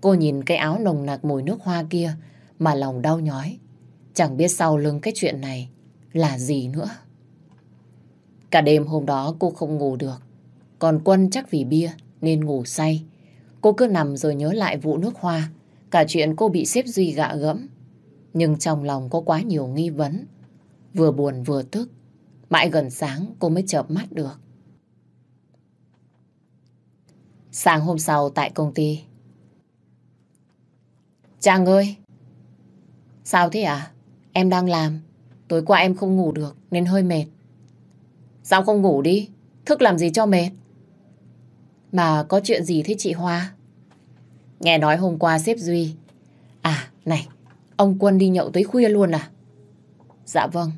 Cô nhìn cái áo nồng nặc mùi nước hoa kia mà lòng đau nhói. chẳng biết sau lưng cái chuyện này là gì nữa. Cả đêm hôm đó cô không ngủ được. Còn Quân chắc vì bia nên ngủ say. Cô cứ nằm rồi nhớ lại vụ nước hoa. Cả chuyện cô bị xếp Duy gạ gẫm. Nhưng trong lòng có quá nhiều nghi vấn. Vừa buồn vừa tức. Mãi gần sáng cô mới chợp mắt được. Sáng hôm sau tại công ty. Trang ơi! Sao thế à? Em đang làm. Tối qua em không ngủ được nên hơi mệt. Sao không ngủ đi? Thức làm gì cho mệt? Mà có chuyện gì thế chị Hoa? Nghe nói hôm qua sếp Duy. À, này, ông Quân đi nhậu tới khuya luôn à? Dạ vâng,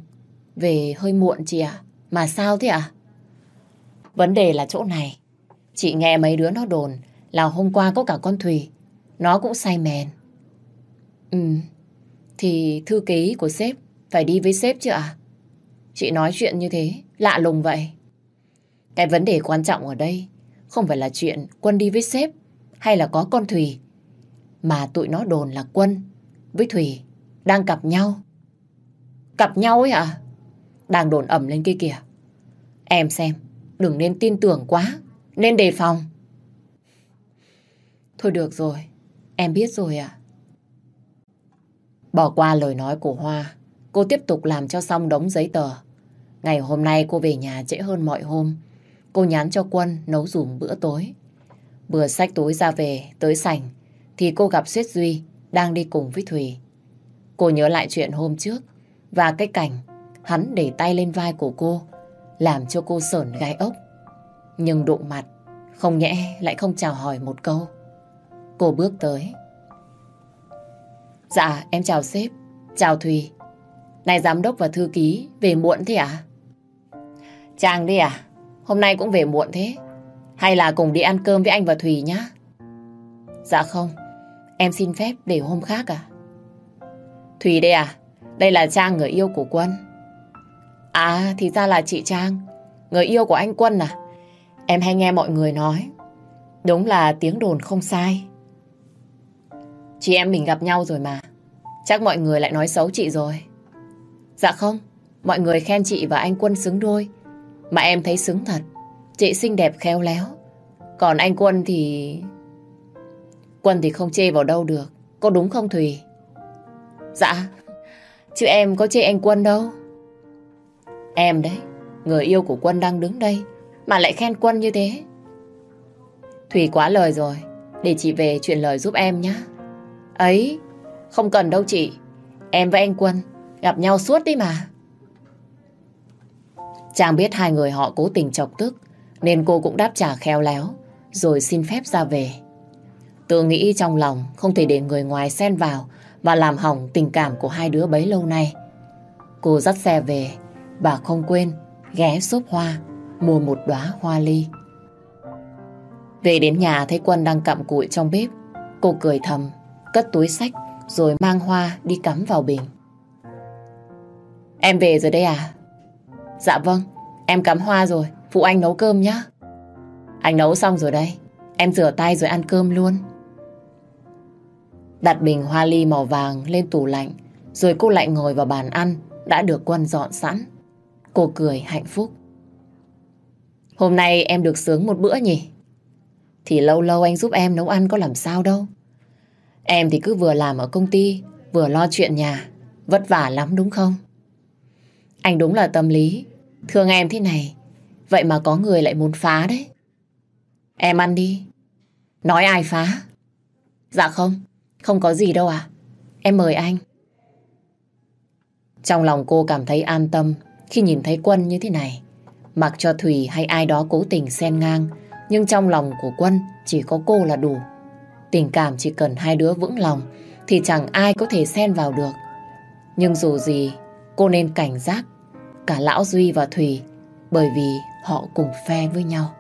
về hơi muộn chị ạ. Mà sao thế ạ? Vấn đề là chỗ này. Chị nghe mấy đứa nó đồn là hôm qua có cả con Thùy. Nó cũng say mèn. Ừ, thì thư ký của sếp phải đi với sếp chứ ạ? Chị nói chuyện như thế, lạ lùng vậy. Cái vấn đề quan trọng ở đây không phải là chuyện Quân đi với sếp hay là có con Thùy. Mà tụi nó đồn là Quân với Thùy đang cặp nhau. Cặp nhau ấy à? Đang đồn ẩm lên kia kìa. Em xem, đừng nên tin tưởng quá, nên đề phòng. Thôi được rồi, em biết rồi ạ. Bỏ qua lời nói của Hoa, cô tiếp tục làm cho xong đống giấy tờ. Ngày hôm nay cô về nhà trễ hơn mọi hôm. Cô nhắn cho Quân nấu dùm bữa tối. Vừa xách tối ra về, tới sảnh, thì cô gặp Xuyết Duy đang đi cùng với Thùy. Cô nhớ lại chuyện hôm trước và cái cảnh hắn để tay lên vai của cô làm cho cô sởn gai ốc. Nhưng đụng mặt, không nhẽ lại không chào hỏi một câu. Cô bước tới. Dạ, em chào sếp. Chào Thùy. Này giám đốc và thư ký, về muộn thế à? Trang đi à? Hôm nay cũng về muộn thế. Hay là cùng đi ăn cơm với anh và Thùy nhá? Dạ không, em xin phép để hôm khác à? Thùy đây à? Đây là Trang người yêu của Quân. À, thì ra là chị Trang, người yêu của anh Quân à? Em hay nghe mọi người nói. Đúng là tiếng đồn không sai. Chị em mình gặp nhau rồi mà. Chắc mọi người lại nói xấu chị rồi. Dạ không, mọi người khen chị và anh Quân xứng đôi. Mà em thấy xứng thật. Chị xinh đẹp khéo léo. Còn anh Quân thì... Quân thì không chê vào đâu được. Có đúng không Thùy? Dạ. Chứ em có chê anh Quân đâu. Em đấy. Người yêu của Quân đang đứng đây. Mà lại khen Quân như thế. Thủy quá lời rồi. Để chị về chuyện lời giúp em nhé. Ấy, không cần đâu chị. Em với anh Quân gặp nhau suốt đi mà. Chàng biết hai người họ cố tình chọc tức nên cô cũng đáp trả khéo léo rồi xin phép ra về. Tự nghĩ trong lòng không thể để người ngoài xen vào và làm hỏng tình cảm của hai đứa bấy lâu nay. Cô dắt xe về và không quên ghé xốp hoa mua một đóa hoa ly. Về đến nhà thấy Quân đang cặm cụi trong bếp. Cô cười thầm, cất túi sách rồi mang hoa đi cắm vào bình. Em về rồi đây à? Dạ vâng, em cắm hoa rồi, phụ anh nấu cơm nhé. Anh nấu xong rồi đây, em rửa tay rồi ăn cơm luôn. Đặt bình hoa ly màu vàng lên tủ lạnh, rồi cô lại ngồi vào bàn ăn đã được Quân dọn sẵn. Cô cười hạnh phúc. Hôm nay em được sướng một bữa nhỉ? Thì lâu lâu anh giúp em nấu ăn có làm sao đâu. Em thì cứ vừa làm ở công ty, vừa lo chuyện nhà. Vất vả lắm đúng không? Anh đúng là tâm lý. Thương em thế này, vậy mà có người lại muốn phá đấy. Em ăn đi. Nói ai phá? Dạ không, không có gì đâu à. Em mời anh. Trong lòng cô cảm thấy an tâm khi nhìn thấy Quân như thế này. Mặc cho Thùy hay ai đó cố tình xen ngang, nhưng trong lòng của Quân chỉ có cô là đủ. Tình cảm chỉ cần hai đứa vững lòng thì chẳng ai có thể xen vào được. Nhưng dù gì, cô nên cảnh giác cả Lão Duy và Thùy bởi vì họ cùng phe với nhau.